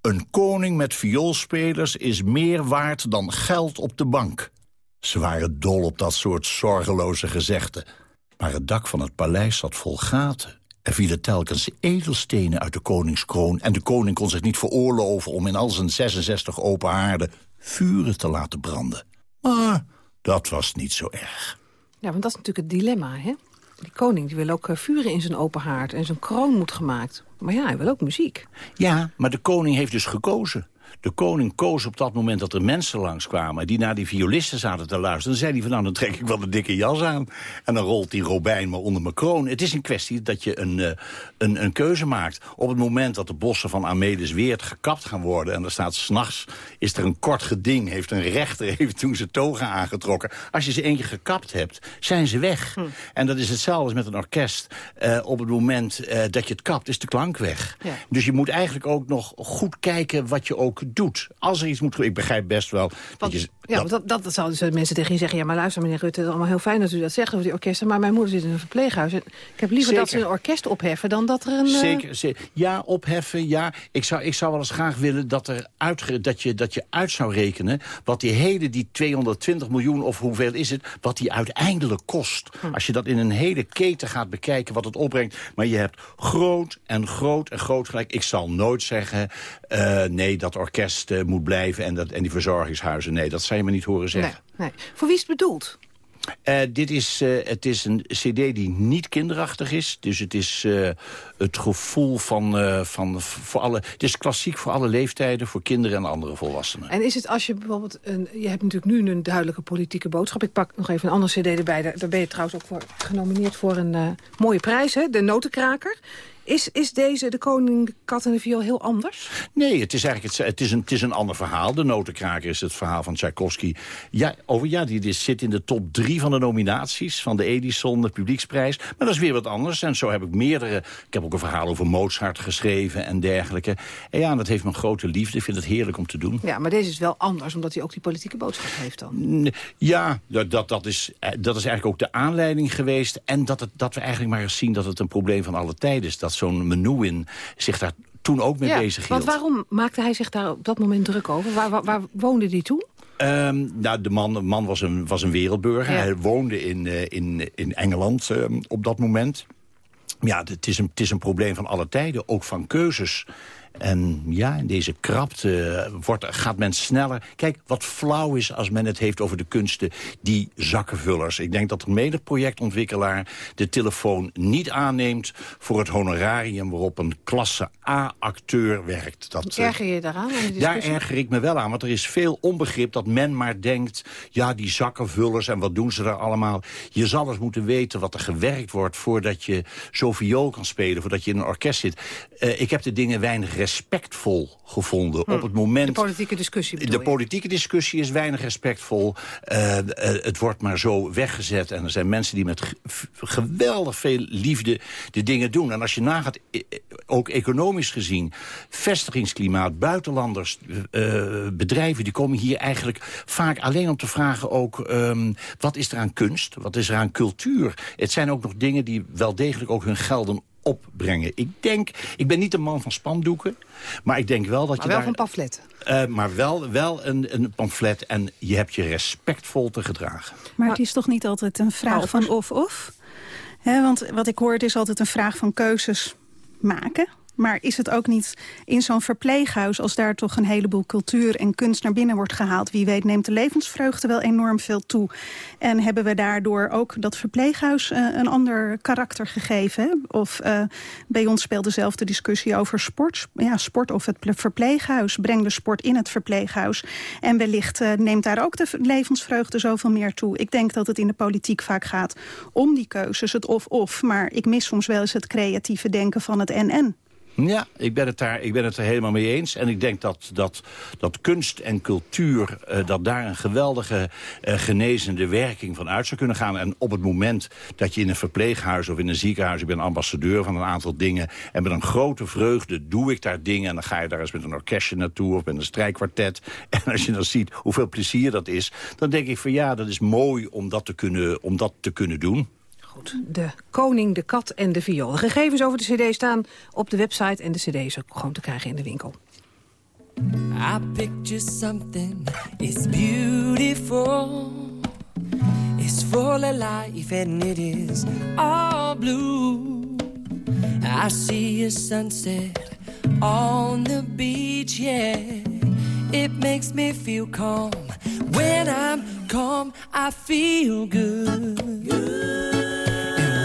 een koning met vioolspelers is meer waard dan geld op de bank. Ze waren dol op dat soort zorgeloze gezegden. Maar het dak van het paleis zat vol gaten. Er vielen telkens edelstenen uit de koningskroon... en de koning kon zich niet veroorloven om in al zijn 66 open haarden... vuren te laten branden. Maar dat was niet zo erg. Ja, want dat is natuurlijk het dilemma, hè? Die koning die wil ook eh, vuren in zijn open haard en zijn kroon moet gemaakt. Maar ja, hij wil ook muziek. Ja, maar de koning heeft dus gekozen. De koning koos op dat moment dat er mensen langskwamen... die naar die violisten zaten te luisteren. Dan zei hij van nou, dan trek ik wel een dikke jas aan. En dan rolt die robijn maar onder mijn kroon. Het is een kwestie dat je een, eh, een, een keuze maakt. Op het moment dat de bossen van Amedes Weert gekapt gaan worden... en er staat s'nachts, is er een kort geding... heeft een rechter heeft toen zijn toga aangetrokken. Als je ze keer gekapt hebt, zijn ze weg. En dat is hetzelfde als met een orkest. Eh, op het moment eh, dat je het kapt, is de klank weg. Ja. Dus je moet eigenlijk ook nog goed kijken wat je ook doet. Als er iets moet... Ik begrijp best wel... dat je, Ja, want dat, dat, dat zouden ze mensen tegen je zeggen. Ja, maar luister meneer Rutte, het is allemaal heel fijn dat u dat zegt over die orkesten. Maar mijn moeder zit in een verpleeghuis. En ik heb liever dat ze een orkest opheffen dan dat er een... eh, Zeker, zeker. Ja, opheffen, ja. Ik zou, ik zou wel eens graag willen dat, er uitge, dat, je, dat je uit zou rekenen... wat die hele, die 220 miljoen of hoeveel is het... wat die uiteindelijk kost. Hm. Als je dat in een hele keten gaat bekijken wat het opbrengt... maar je hebt groot en groot en groot gelijk. Ik zal nooit zeggen, eh, nee, dat orkest eh, moet blijven... En, dat, en die verzorgingshuizen, nee, dat zou je me niet horen zeggen. Nee, nee. Voor wie is het bedoeld? Eh, dit is, eh, het is een cd die niet kinderachtig is. Dus het is het gevoel van, van voor alle... Het is klassiek voor alle leeftijden, voor kinderen en andere volwassenen. En is het als je bijvoorbeeld... Een, je hebt natuurlijk nu een duidelijke politieke boodschap. Ik pak nog even een andere cd erbij. Daar, daar ben je trouwens ook voor genomineerd voor een mooie prijs, hè? De Notenkraker. Is, is deze, de koning, de kat en de viool, heel anders? Nee, het is eigenlijk het, het, is een, het is een ander verhaal. De notenkraker is het verhaal van Tchaikovsky. Ja, over, ja die, die zit in de top drie van de nominaties... van de Edison, de publieksprijs. Maar dat is weer wat anders. En zo heb ik meerdere... Ik heb ook een verhaal over Mozart geschreven en dergelijke. En ja, dat heeft mijn grote liefde. Ik vind het heerlijk om te doen. Ja, maar deze is wel anders, omdat hij ook die politieke boodschap heeft dan. Ja, dat, dat, dat, is, eh, dat is eigenlijk ook de aanleiding geweest. En dat, het, dat we eigenlijk maar eens zien dat het een probleem van alle tijden is. Dat zo'n Menuhin zich daar toen ook mee ja, bezig hield. Want waarom maakte hij zich daar op dat moment druk over? Waar, waar, waar woonde hij toen? Um, nou, de man, de man was, een, was een wereldburger. Ja. Hij woonde in, uh, in, in Engeland um, op dat moment. Ja, het is, een, het is een probleem van alle tijden, ook van keuzes. En ja, in deze krapte wordt, gaat men sneller... Kijk, wat flauw is als men het heeft over de kunsten, die zakkenvullers. Ik denk dat een medeprojectontwikkelaar de telefoon niet aanneemt... voor het honorarium waarop een klasse A-acteur werkt. Dat, Erger je daaraan? aan die daar erger ik me wel aan, want er is veel onbegrip dat men maar denkt... ja, die zakkenvullers en wat doen ze daar allemaal. Je zal eens moeten weten wat er gewerkt wordt... voordat je zo viool kan spelen, voordat je in een orkest zit. Uh, ik heb de dingen weinig respectvol gevonden. Hm. Op het moment... De politieke discussie De je? politieke discussie is weinig respectvol. Uh, uh, het wordt maar zo weggezet. En er zijn mensen die met ge geweldig veel liefde de dingen doen. En als je nagaat, eh, ook economisch gezien... vestigingsklimaat, buitenlanders, bedrijven... die komen hier eigenlijk vaak alleen om te vragen ook... Um, wat is er aan kunst? Wat is er aan cultuur? Het zijn ook nog dingen die wel degelijk ook hun gelden opbrengen. Ik denk, ik ben niet een man van spandoeken, maar ik denk wel dat maar je wel daar... van pamfletten. Uh, maar wel, wel een, een pamflet en je hebt je respectvol te gedragen. Maar het is toch niet altijd een vraag van of-of? Want wat ik hoor, het is altijd een vraag van keuzes maken. Maar is het ook niet in zo'n verpleeghuis... als daar toch een heleboel cultuur en kunst naar binnen wordt gehaald... wie weet neemt de levensvreugde wel enorm veel toe. En hebben we daardoor ook dat verpleeghuis uh, een ander karakter gegeven? Of uh, bij ons speelt dezelfde discussie over sport. Ja, sport of het verpleeghuis. Breng de sport in het verpleeghuis. En wellicht uh, neemt daar ook de levensvreugde zoveel meer toe. Ik denk dat het in de politiek vaak gaat om die keuzes, het of-of. Maar ik mis soms wel eens het creatieve denken van het en-en. Ja, ik ben, het daar, ik ben het er helemaal mee eens. En ik denk dat, dat, dat kunst en cultuur, uh, dat daar een geweldige uh, genezende werking van uit zou kunnen gaan. En op het moment dat je in een verpleeghuis of in een ziekenhuis... ik ben ambassadeur van een aantal dingen... en met een grote vreugde doe ik daar dingen... en dan ga je daar eens met een orkestje naartoe of met een strijkkwartet. *laughs* En als je dan ziet hoeveel plezier dat is... dan denk ik van ja, dat is mooi om dat te kunnen, om dat te kunnen doen. De koning, de kat en de viool. Gegevens over de cd staan op de website... en de cd is ook gewoon te krijgen in de winkel. I picture something, it's beautiful. It's full of life and it is all blue. I see a sunset on the beach, yeah. It makes me feel calm. When I'm calm, I feel good. And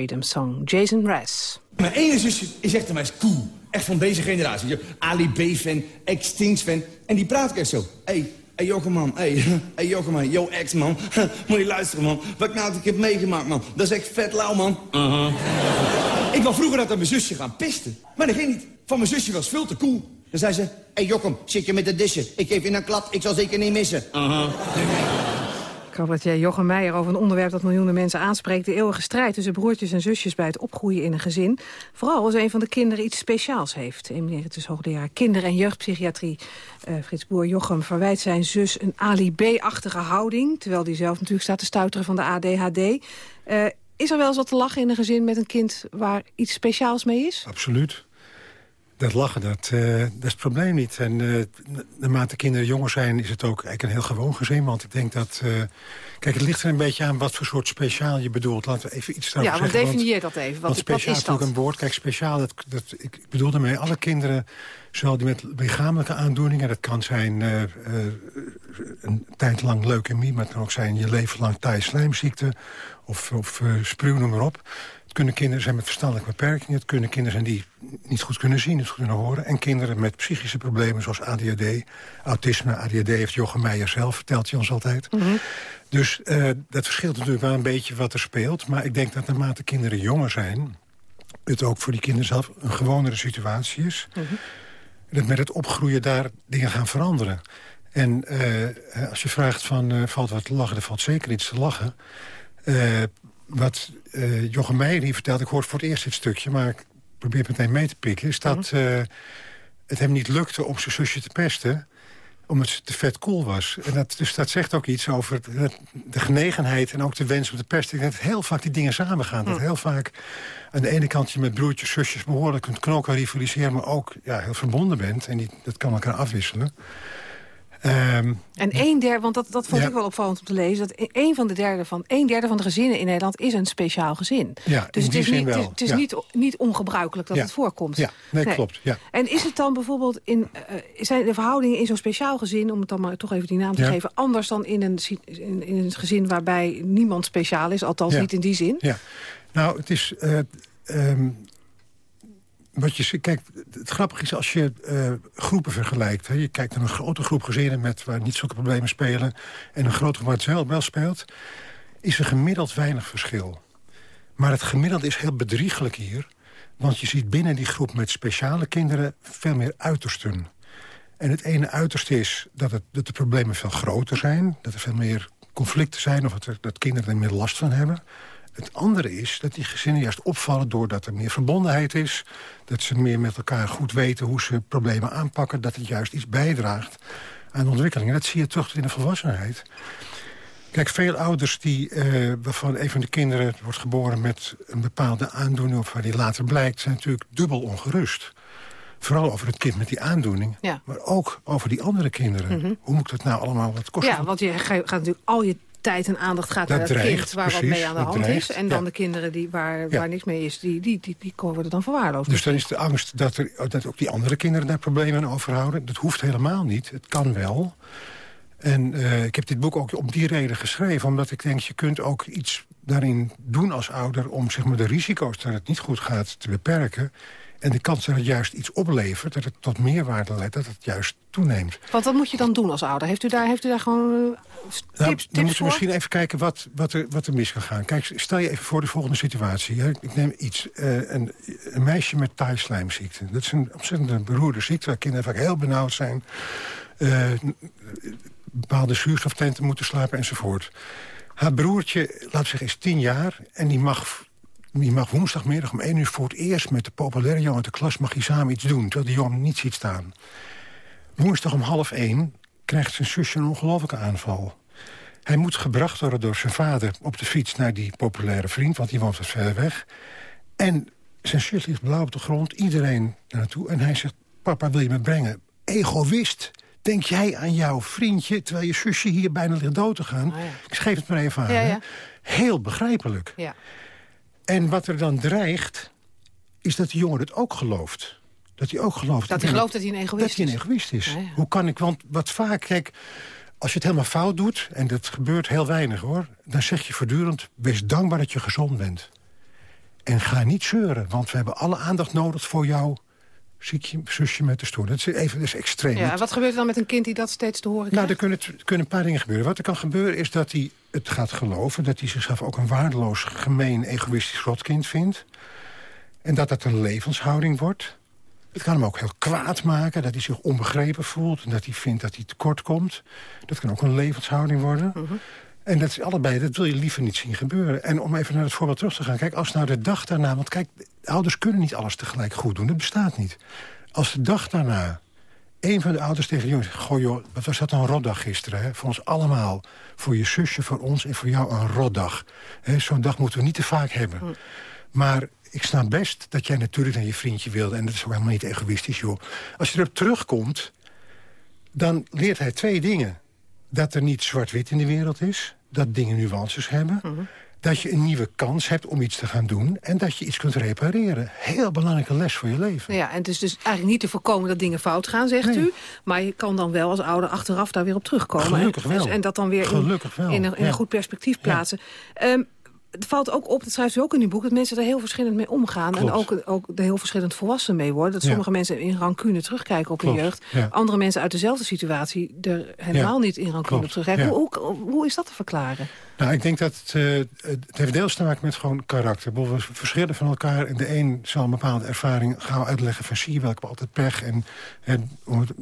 Freedom Song, Jason Mraz. Mijn ene zusje is echt een meisje cool. Echt van deze generatie. Ali B-fan, Extinct-fan. En die praat ook echt zo. Hé, hey, Jochem man. Hé, hey, *laughs* hey, Jochem man. Yo, ex man. *laughs* Moet je luisteren man. Wat ik nou ik heb meegemaakt man. Dat is echt vet lauw man. Ik wou vroeger dat aan mijn zusje gaan pisten. Maar dat ging niet. Van mijn zusje was veel te cool. Dan zei ze... Hé hey, Jochem, zit je met de disje? Ik geef je een klap. Ik zal zeker niet missen. Ik hoop dat jij Jochem Meijer over een onderwerp dat miljoenen mensen aanspreekt. De eeuwige strijd tussen broertjes en zusjes bij het opgroeien in een gezin. Vooral als een van de kinderen iets speciaals heeft. Emeritus hoogleraar kinder- en jeugdpsychiatrie eh, Frits Boer Jochem verwijt zijn zus een Ali B-achtige houding. Terwijl die zelf natuurlijk staat te stuiteren van de ADHD. Eh, is er wel eens wat te lachen in een gezin met een kind waar iets speciaals mee is? Absoluut. Dat lachen, dat, eh, dat is het probleem niet. En eh, naarmate kinderen jonger zijn, is het ook eigenlijk een heel gewoon gezin. Want ik denk dat... eh, kijk, het ligt er een beetje aan wat voor soort speciaal je bedoelt. Laten we even iets daarover Ja, zeggen. definieer dat even. Wat, want wat speciaal is is dat? een woord. Kijk, speciaal, dat, dat, ik bedoel daarmee alle kinderen... zowel die met lichamelijke aandoeningen... dat kan zijn eh, eh, een tijd lang leukemie... maar het kan ook zijn je leven lang taaie slijmziekte... of, of eh, spuw, noem maar op. Het kunnen kinderen zijn met verstandelijke beperkingen. Het kunnen kinderen zijn die niet goed kunnen zien, niet goed kunnen horen. En kinderen met psychische problemen zoals ADHD, autisme. ADHD heeft Jochem Meijer zelf, vertelt hij ons altijd. Dus eh, dat verschilt natuurlijk wel een beetje wat er speelt. Maar ik denk dat naarmate kinderen jonger zijn... het ook voor die kinderen zelf een gewonere situatie is. Dat met het opgroeien daar dingen gaan veranderen. En eh, als je vraagt van, eh, valt wat te lachen, er valt zeker iets te lachen. Eh, wat Jochem Meijer hier vertelt, ik hoor voor het eerst dit stukje... maar ik probeer het meteen mee te pikken... is dat eh, het hem niet lukte om zijn zusje te pesten omdat ze te vet cool was. En dat, dus dat zegt ook iets over de genegenheid en ook de wens om te pesten. Ik denk dat heel vaak die dingen samengaan. Dat heel vaak aan de ene kant je met broertjes, zusjes... behoorlijk kunt knokken, rivaliseren... maar ook ja, heel verbonden bent. En die, dat kan elkaar afwisselen. Ehm, En een derde, want dat, dat vond Ja. ik wel opvallend om te lezen... dat een, van de derde van, een derde van de gezinnen in Nederland is een speciaal gezin. Ja, dus het is, niet, wel, het is ja. niet, niet ongebruikelijk dat het voorkomt. Ja, nee, klopt, ja. En is het dan bijvoorbeeld in, eh, zijn de verhoudingen in zo'n speciaal gezin... om het dan maar toch even die naam te geven... anders dan in een, in, in een gezin waarbij niemand speciaal is? Althans niet in die zin. Ja, nou, het is... eh, ehm, wat je, kijk, het grappige is als je eh, groepen vergelijkt. Hè, je kijkt naar een grote groep gezinnen met, waar niet zulke problemen spelen... en een grote groep waar het wel, wel speelt... is er gemiddeld weinig verschil. Maar het gemiddelde is heel bedriegelijk hier... want je ziet binnen die groep met speciale kinderen veel meer uitersten. En het ene uiterste is dat, het, dat de problemen veel groter zijn... dat er veel meer conflicten zijn of dat, dat kinderen er meer last van hebben. Het andere is dat die gezinnen juist opvallen doordat er meer verbondenheid is... dat ze meer met elkaar goed weten hoe ze problemen aanpakken... dat het juist iets bijdraagt aan de ontwikkeling. En dat zie je terug in de volwassenheid. Kijk, veel ouders die, eh, waarvan een van de kinderen wordt geboren... met een bepaalde aandoening of waar die later blijkt... zijn natuurlijk dubbel ongerust. Vooral over het kind met die aandoening. Ja. Maar ook over die andere kinderen. Mhm. Hoe moet dat nou allemaal wat kosten? Ja, want je gaat natuurlijk al je tijd en aandacht gaat Dat naar het kind... waar wat mee aan de hand dreigt, is. En dan ja. de kinderen die, waar, Ja. waar niks mee is, die, die, die, die worden dan verwaarloosd. Dus dan is de angst dat, er, dat ook die andere kinderen daar problemen aan overhouden. Dat hoeft helemaal niet. Het kan wel. En eh, ik heb dit boek ook om die reden geschreven. Omdat ik denk, je kunt ook iets daarin doen als ouder... om zeg maar, de risico's dat het niet goed gaat te beperken. En de kans dat het juist iets oplevert, dat het tot meerwaarde leidt... dat het juist toeneemt. Want wat moet je dan doen als ouder? Heeft u daar, heeft u daar gewoon uh, tips, Nou, tips dan moeten we misschien even kijken wat, wat, er, wat er mis kan gaan. Kijk, stel je even voor de volgende situatie. hè. Ik neem iets. eh, een, een meisje met taaislijmziekte. Dat is een ontzettend beroerde ziekte... waar kinderen vaak heel benauwd zijn. eh, bepaalde zuurstoftenten moeten slapen enzovoort. Haar broertje, we zeggen, is tien jaar... en die mag, die mag woensdagmiddag om één uur voor het eerst... met de populaire jongen uit de klas mag hij samen iets doen... terwijl die jongen niet ziet staan. Woensdag om half één krijgt zijn zusje een ongelofelijke aanval. Hij moet gebracht worden door zijn vader op de fiets naar die populaire vriend... want die woont wat verder weg. En zijn zus ligt blauw op de grond, iedereen naartoe. En hij zegt, papa, wil je me brengen? Egoïst, denk jij aan jouw vriendje... terwijl je zusje hier bijna ligt dood te gaan? Ik schreef het maar even aan. Ja, hè. ja. Heel begrijpelijk. Ja. En wat er dan dreigt, is dat die jongen het ook gelooft. Dat hij ook gelooft. Dat hij gelooft dat hij een egoïst Dat hij een is. egoïst is. Ja, ja. Hoe kan ik, want wat vaak, kijk... Als je het helemaal fout doet, en dat gebeurt heel weinig hoor... dan zeg je voortdurend, wees dankbaar dat je gezond bent. En ga niet zeuren, want we hebben alle aandacht nodig voor jouw ziekje, zusje met de stoel. Dat is even dat is extreem. Ja, en wat gebeurt er dan met een kind die dat steeds te horen Nou, krijgt? er kunnen, er kunnen een paar dingen gebeuren. Wat er kan gebeuren is dat hij het gaat geloven... dat hij zichzelf ook een waardeloos, gemeen, egoïstisch rotkind vindt. En dat dat een levenshouding wordt. Het kan hem ook heel kwaad maken, dat hij zich onbegrepen voelt... en dat hij vindt dat hij tekort komt. Dat kan ook een levenshouding worden. En dat is allebei, dat wil je liever niet zien gebeuren. En om even naar het voorbeeld terug te gaan. Kijk, als nou de dag daarna... Want kijk, ouders kunnen niet alles tegelijk goed doen. Dat bestaat niet. Als de dag daarna een van de ouders tegen de jongen zegt... Goh joh, wat was dat een rotdag gisteren, hè? Voor ons allemaal. Voor je zusje, voor ons en voor jou een rotdag. Zo'n dag moeten we niet te vaak hebben. Maar ik snap best dat jij natuurlijk naar je vriendje wilde... en dat is ook helemaal niet egoïstisch, joh. Als je erop terugkomt, dan leert hij twee dingen. Dat er niet zwart-wit in de wereld is. Dat dingen nuances hebben. Dat je een nieuwe kans hebt om iets te gaan doen. En dat je iets kunt repareren. Heel belangrijke les voor je leven. Ja, en het is dus eigenlijk niet te voorkomen dat dingen fout gaan, zegt u. Maar je kan dan wel als ouder achteraf daar weer op terugkomen. Gelukkig en, wel. En dat dan weer in, in, een, in ja. een goed perspectief plaatsen. Ehm, het valt ook op, dat schrijft u ook in uw boek... dat mensen er heel verschillend mee omgaan. En ook, ook er heel verschillend volwassen mee worden. Dat Ja. sommige mensen in rancune terugkijken op hun jeugd. ja. Andere mensen uit dezelfde situatie er helemaal Ja, niet in rancune klopt, op terugkijken. hoe, hoe is dat te verklaren? Nou, ik denk dat het, eh, het heeft deels te maken met gewoon karakter. We verschillen van elkaar. De een zal een bepaalde ervaring gaan uitleggen van... zie je wel, ik altijd pech. En,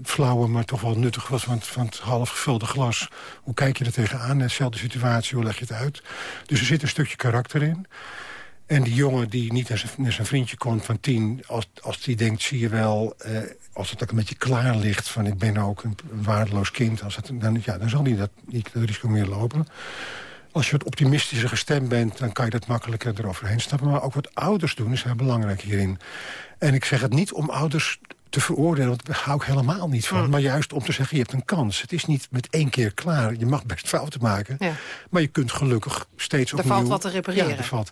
flauwe, maar toch wel nuttig was van van het half gevulde glas. Hoe kijk je er tegenaan? Dezelfde situatie, hoe leg je het uit? Dus er zit een stukje karakter in. En die jongen die niet naar zijn, vriendje komt van tien... als, als die denkt, zie je wel, eh, als het ook een beetje klaar ligt... van ik ben ook een, een waardeloos kind... Als het, dan, ja, dan zal hij dat niet dat risico meer lopen. Als je wat optimistischer gestemd bent... dan kan je dat makkelijker eroverheen stappen. Maar ook wat ouders doen is heel belangrijk hierin. En ik zeg het niet om ouders te veroordelen, want daar hou ik helemaal niet van. Maar juist om te zeggen, je hebt een kans. Het is niet met één keer klaar. Je mag best fouten maken. Ja. Maar je kunt gelukkig steeds Er opnieuw... valt wat te repareren. Ja, er valt.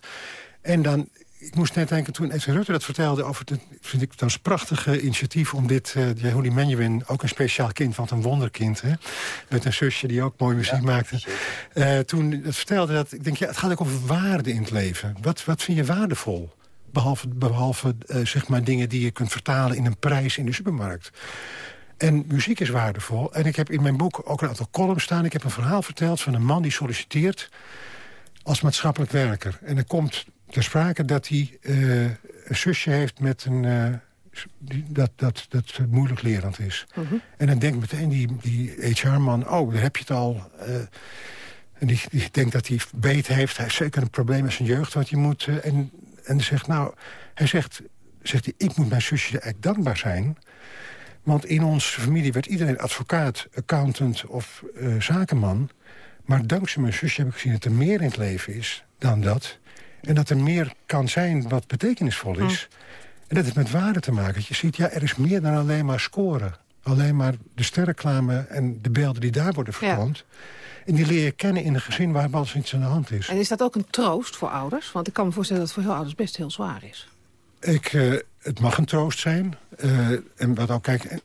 En dan, ik moest net denken, toen Edwin Rutte dat vertelde... over het, vind ik dat een prachtige initiatief om dit... Uh, Jehudi Menjewin, ook een speciaal kind, want een wonderkind... Hè, met een zusje die ook mooie muziek maakte. Uh, toen het vertelde dat, ik denk, ja, het gaat ook over waarde in het leven. Wat, wat vind je waardevol? Behalve, behalve uh, zeg maar dingen die je kunt vertalen in een prijs in de supermarkt. En muziek is waardevol. En ik heb in mijn boek ook een aantal columns staan. Ik heb een verhaal verteld van een man die solliciteert als maatschappelijk werker. En er komt ter sprake dat hij uh, een zusje heeft met een... Uh, die, dat, dat, dat moeilijk lerend is. -huh. En dan denkt meteen die, die HR-man... oh, daar heb je het al... Uh, en die, die denkt dat hij beet heeft. Hij heeft zeker een probleem met zijn jeugd wat hij moet... En, en zegt, nou, hij zegt, zegt hij, ik moet mijn zusje eigenlijk dankbaar zijn... want in onze familie werd iedereen advocaat, accountant of zakenman... maar dankzij mijn zusje heb ik gezien dat er meer in het leven is dan dat... En dat er meer kan zijn wat betekenisvol is. En dat heeft met waarde te maken. Je ziet, ja, er is meer dan alleen maar scoren. Alleen maar de sterreclame en de beelden die daar worden vertoond. Ja. En die leer je kennen in een gezin waar eens iets aan de hand is. En is dat ook een troost voor ouders? Want ik kan me voorstellen dat het voor heel ouders best heel zwaar is. Ik, uh, het mag een troost zijn. Uh, en wat ook, kijk,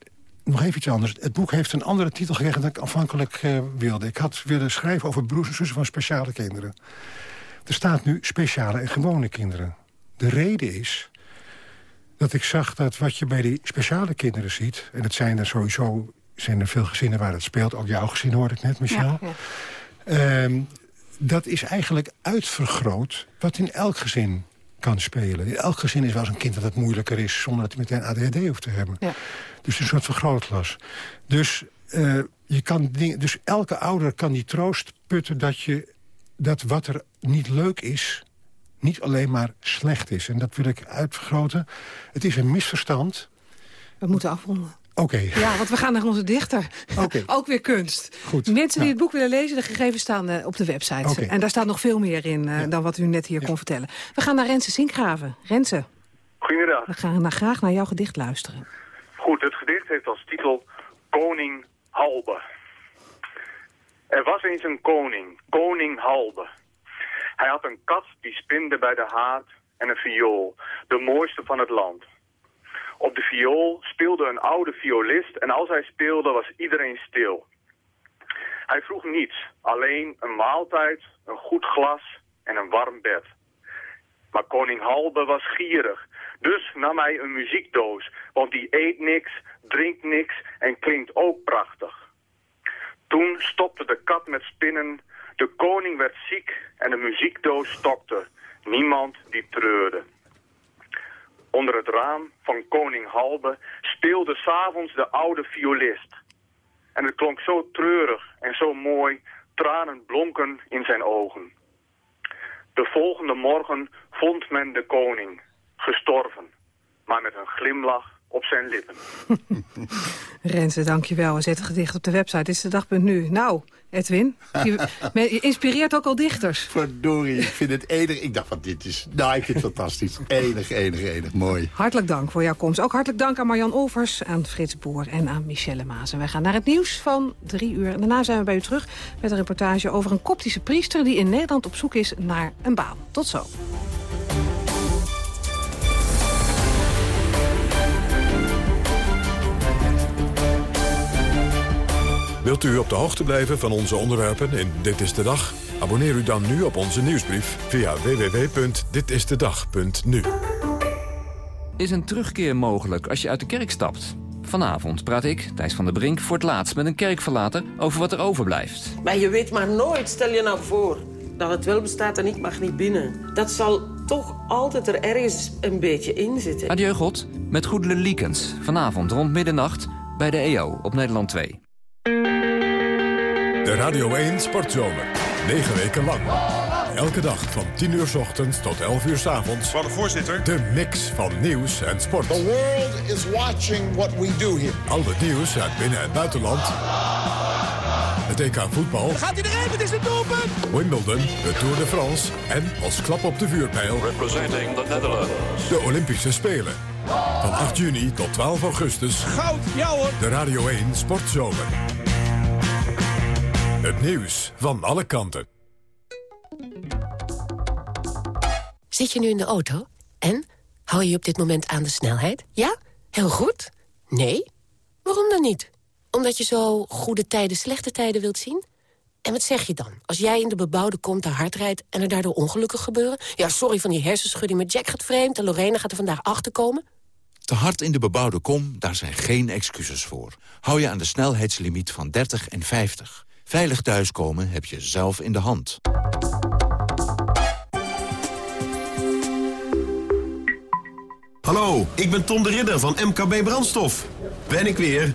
nog even iets anders. Het boek heeft een andere titel gekregen dan ik afhankelijk uh, wilde. Ik had willen schrijven over broers en zussen van speciale kinderen. Er staat nu speciale en gewone kinderen. De reden is dat ik zag dat wat je bij die speciale kinderen ziet... en het zijn er sowieso zijn er veel gezinnen waar het speelt. Ook jouw gezin hoorde ik net, Michel. Ja, ehm, dat is eigenlijk uitvergroot wat in elk gezin kan spelen. In elk gezin is wel eens een kind dat het moeilijker is... zonder dat hij meteen ADHD hoeft te hebben. Ja. Dus een soort vergrootglas. Dus, uh, je kan dus elke ouder kan die troost putten dat, je, dat wat er niet leuk is... niet alleen maar slecht is. En dat wil ik uitvergroten. Het is een misverstand. We moeten afronden. Oké. Ja, want we gaan naar onze dichter. Oké. *laughs* Ook weer kunst. Goed. Mensen die het boek willen lezen, de gegevens staan uh, op de website. Okay. En daar staat nog veel meer in uh, ja. dan wat u net hier ja. kon vertellen. We gaan naar Renze Sinkgraven. Renze. Goedemiddag. We gaan naar, graag naar jouw gedicht luisteren. Goed, het gedicht heeft als titel Koning Halbe. Er was eens een koning, koning Halbe. Hij had een kat die spinde bij de haard en een viool, de mooiste van het land. Op de viool speelde een oude violist en als hij speelde was iedereen stil. Hij vroeg niets, alleen een maaltijd, een goed glas en een warm bed. Maar koning Halbe was gierig, dus nam hij een muziekdoos, want die eet niks, drinkt niks en klinkt ook prachtig. Toen stopte de kat met spinnen, de koning werd ziek en de muziekdoos stokte. Niemand die treurde. Onder het raam van koning Halbe speelde s'avonds de oude violist. En het klonk zo treurig en zo mooi, tranen blonken in zijn ogen. De volgende morgen vond men de koning, gestorven, maar met een glimlach op zijn lippen. *laughs* Renze, dankjewel. We zetten het gedicht op de website. Dit is de dagpunt nu. Nou, Edwin, je, *laughs* je, inspireert ook al dichters. Verdorie, ik vind het enig. Ik dacht van dit is... Nou, ik vind het fantastisch. Enig, enig, enig. Mooi. Hartelijk dank voor jouw komst. Ook hartelijk dank aan Marjan Olvers, aan Frits Boer en aan Michelle Maas. En wij gaan naar het nieuws van drie uur. En daarna zijn we bij u terug met een reportage over een koptische priester... die in Nederland op zoek is naar een baan. Tot zo. Wilt u op de hoogte blijven van onze onderwerpen in Dit is de Dag? Abonneer u dan nu op onze nieuwsbrief via www.ditistedag.nu. Is een terugkeer mogelijk als je uit de kerk stapt? Vanavond praat ik, Thijs van der Brink, voor het laatst met een kerkverlater over wat er overblijft. Maar je weet maar nooit, stel je nou voor, dat het wel bestaat en ik mag niet binnen. Dat zal toch altijd er ergens een beetje in zitten. Adieu God, met Goedele Liekens. Vanavond rond middernacht bij de EO op Nederland 2. De Radio 1 Sportzomer. 9 weken lang. Elke dag van 10 uur s ochtends tot 11 uur s avonds. Van de voorzitter. De mix van nieuws en sport. The world is watching what we do here. Al het nieuws uit binnen- en buitenland. Het EK voetbal. Gaat hij erin? Het is het doelpunt! Wimbledon, de Tour de France. En als klap op de vuurpijl. Representing the Netherlands. De Olympische Spelen. Van 8 juni tot 12 augustus. Goud, ja hoor. De Radio 1 Sportzomer. Het nieuws van alle kanten. Zit je nu in de auto? En? Hou je op dit moment aan de snelheid? Ja? Heel goed? Nee? Waarom dan niet? Omdat je zo goede tijden, slechte tijden wilt zien? En wat zeg je dan? Als jij in de bebouwde kom te hard rijdt en er daardoor ongelukken gebeuren? Ja, sorry van die hersenschudding met Jack gaat vreemd... en Lorena gaat er vandaag achterkomen. Te hard in de bebouwde kom, daar zijn geen excuses voor. Hou je aan de snelheidslimiet van 30 en 50. Veilig thuiskomen heb je zelf in de hand. Hallo, ik ben Tom de Ridder van MKB Brandstof. Ben ik weer.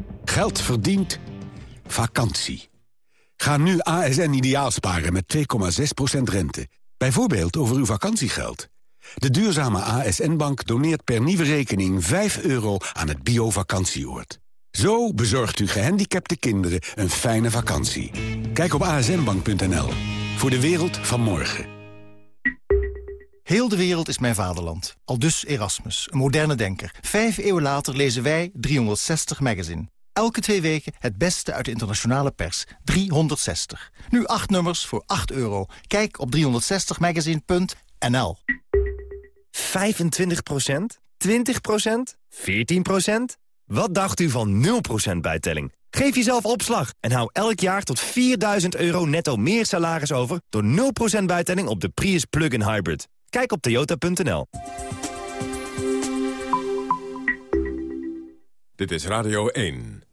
Geld verdient. Vakantie. Ga nu ASN ideaal sparen met 2,6% rente. Bijvoorbeeld over uw vakantiegeld. De duurzame ASN-bank doneert per nieuwe rekening 5 euro aan het bio-vakantieoord. Zo bezorgt u gehandicapte kinderen een fijne vakantie. Kijk op asnbank.nl. Voor de wereld van morgen. Heel de wereld is mijn vaderland. Al dus Erasmus, een moderne denker. Vijf eeuwen later lezen wij 360 Magazine. Elke twee weken het beste uit de internationale pers. 360. Nu acht nummers voor 8 euro. Kijk op 360magazine.nl 25% 20% 14% Wat dacht u van 0% bijtelling? Geef jezelf opslag en hou elk jaar tot 4000 euro netto meer salaris over... door 0% bijtelling op de Prius Plug-in Hybrid. Kijk op toyota.nl. Dit is Radio 1.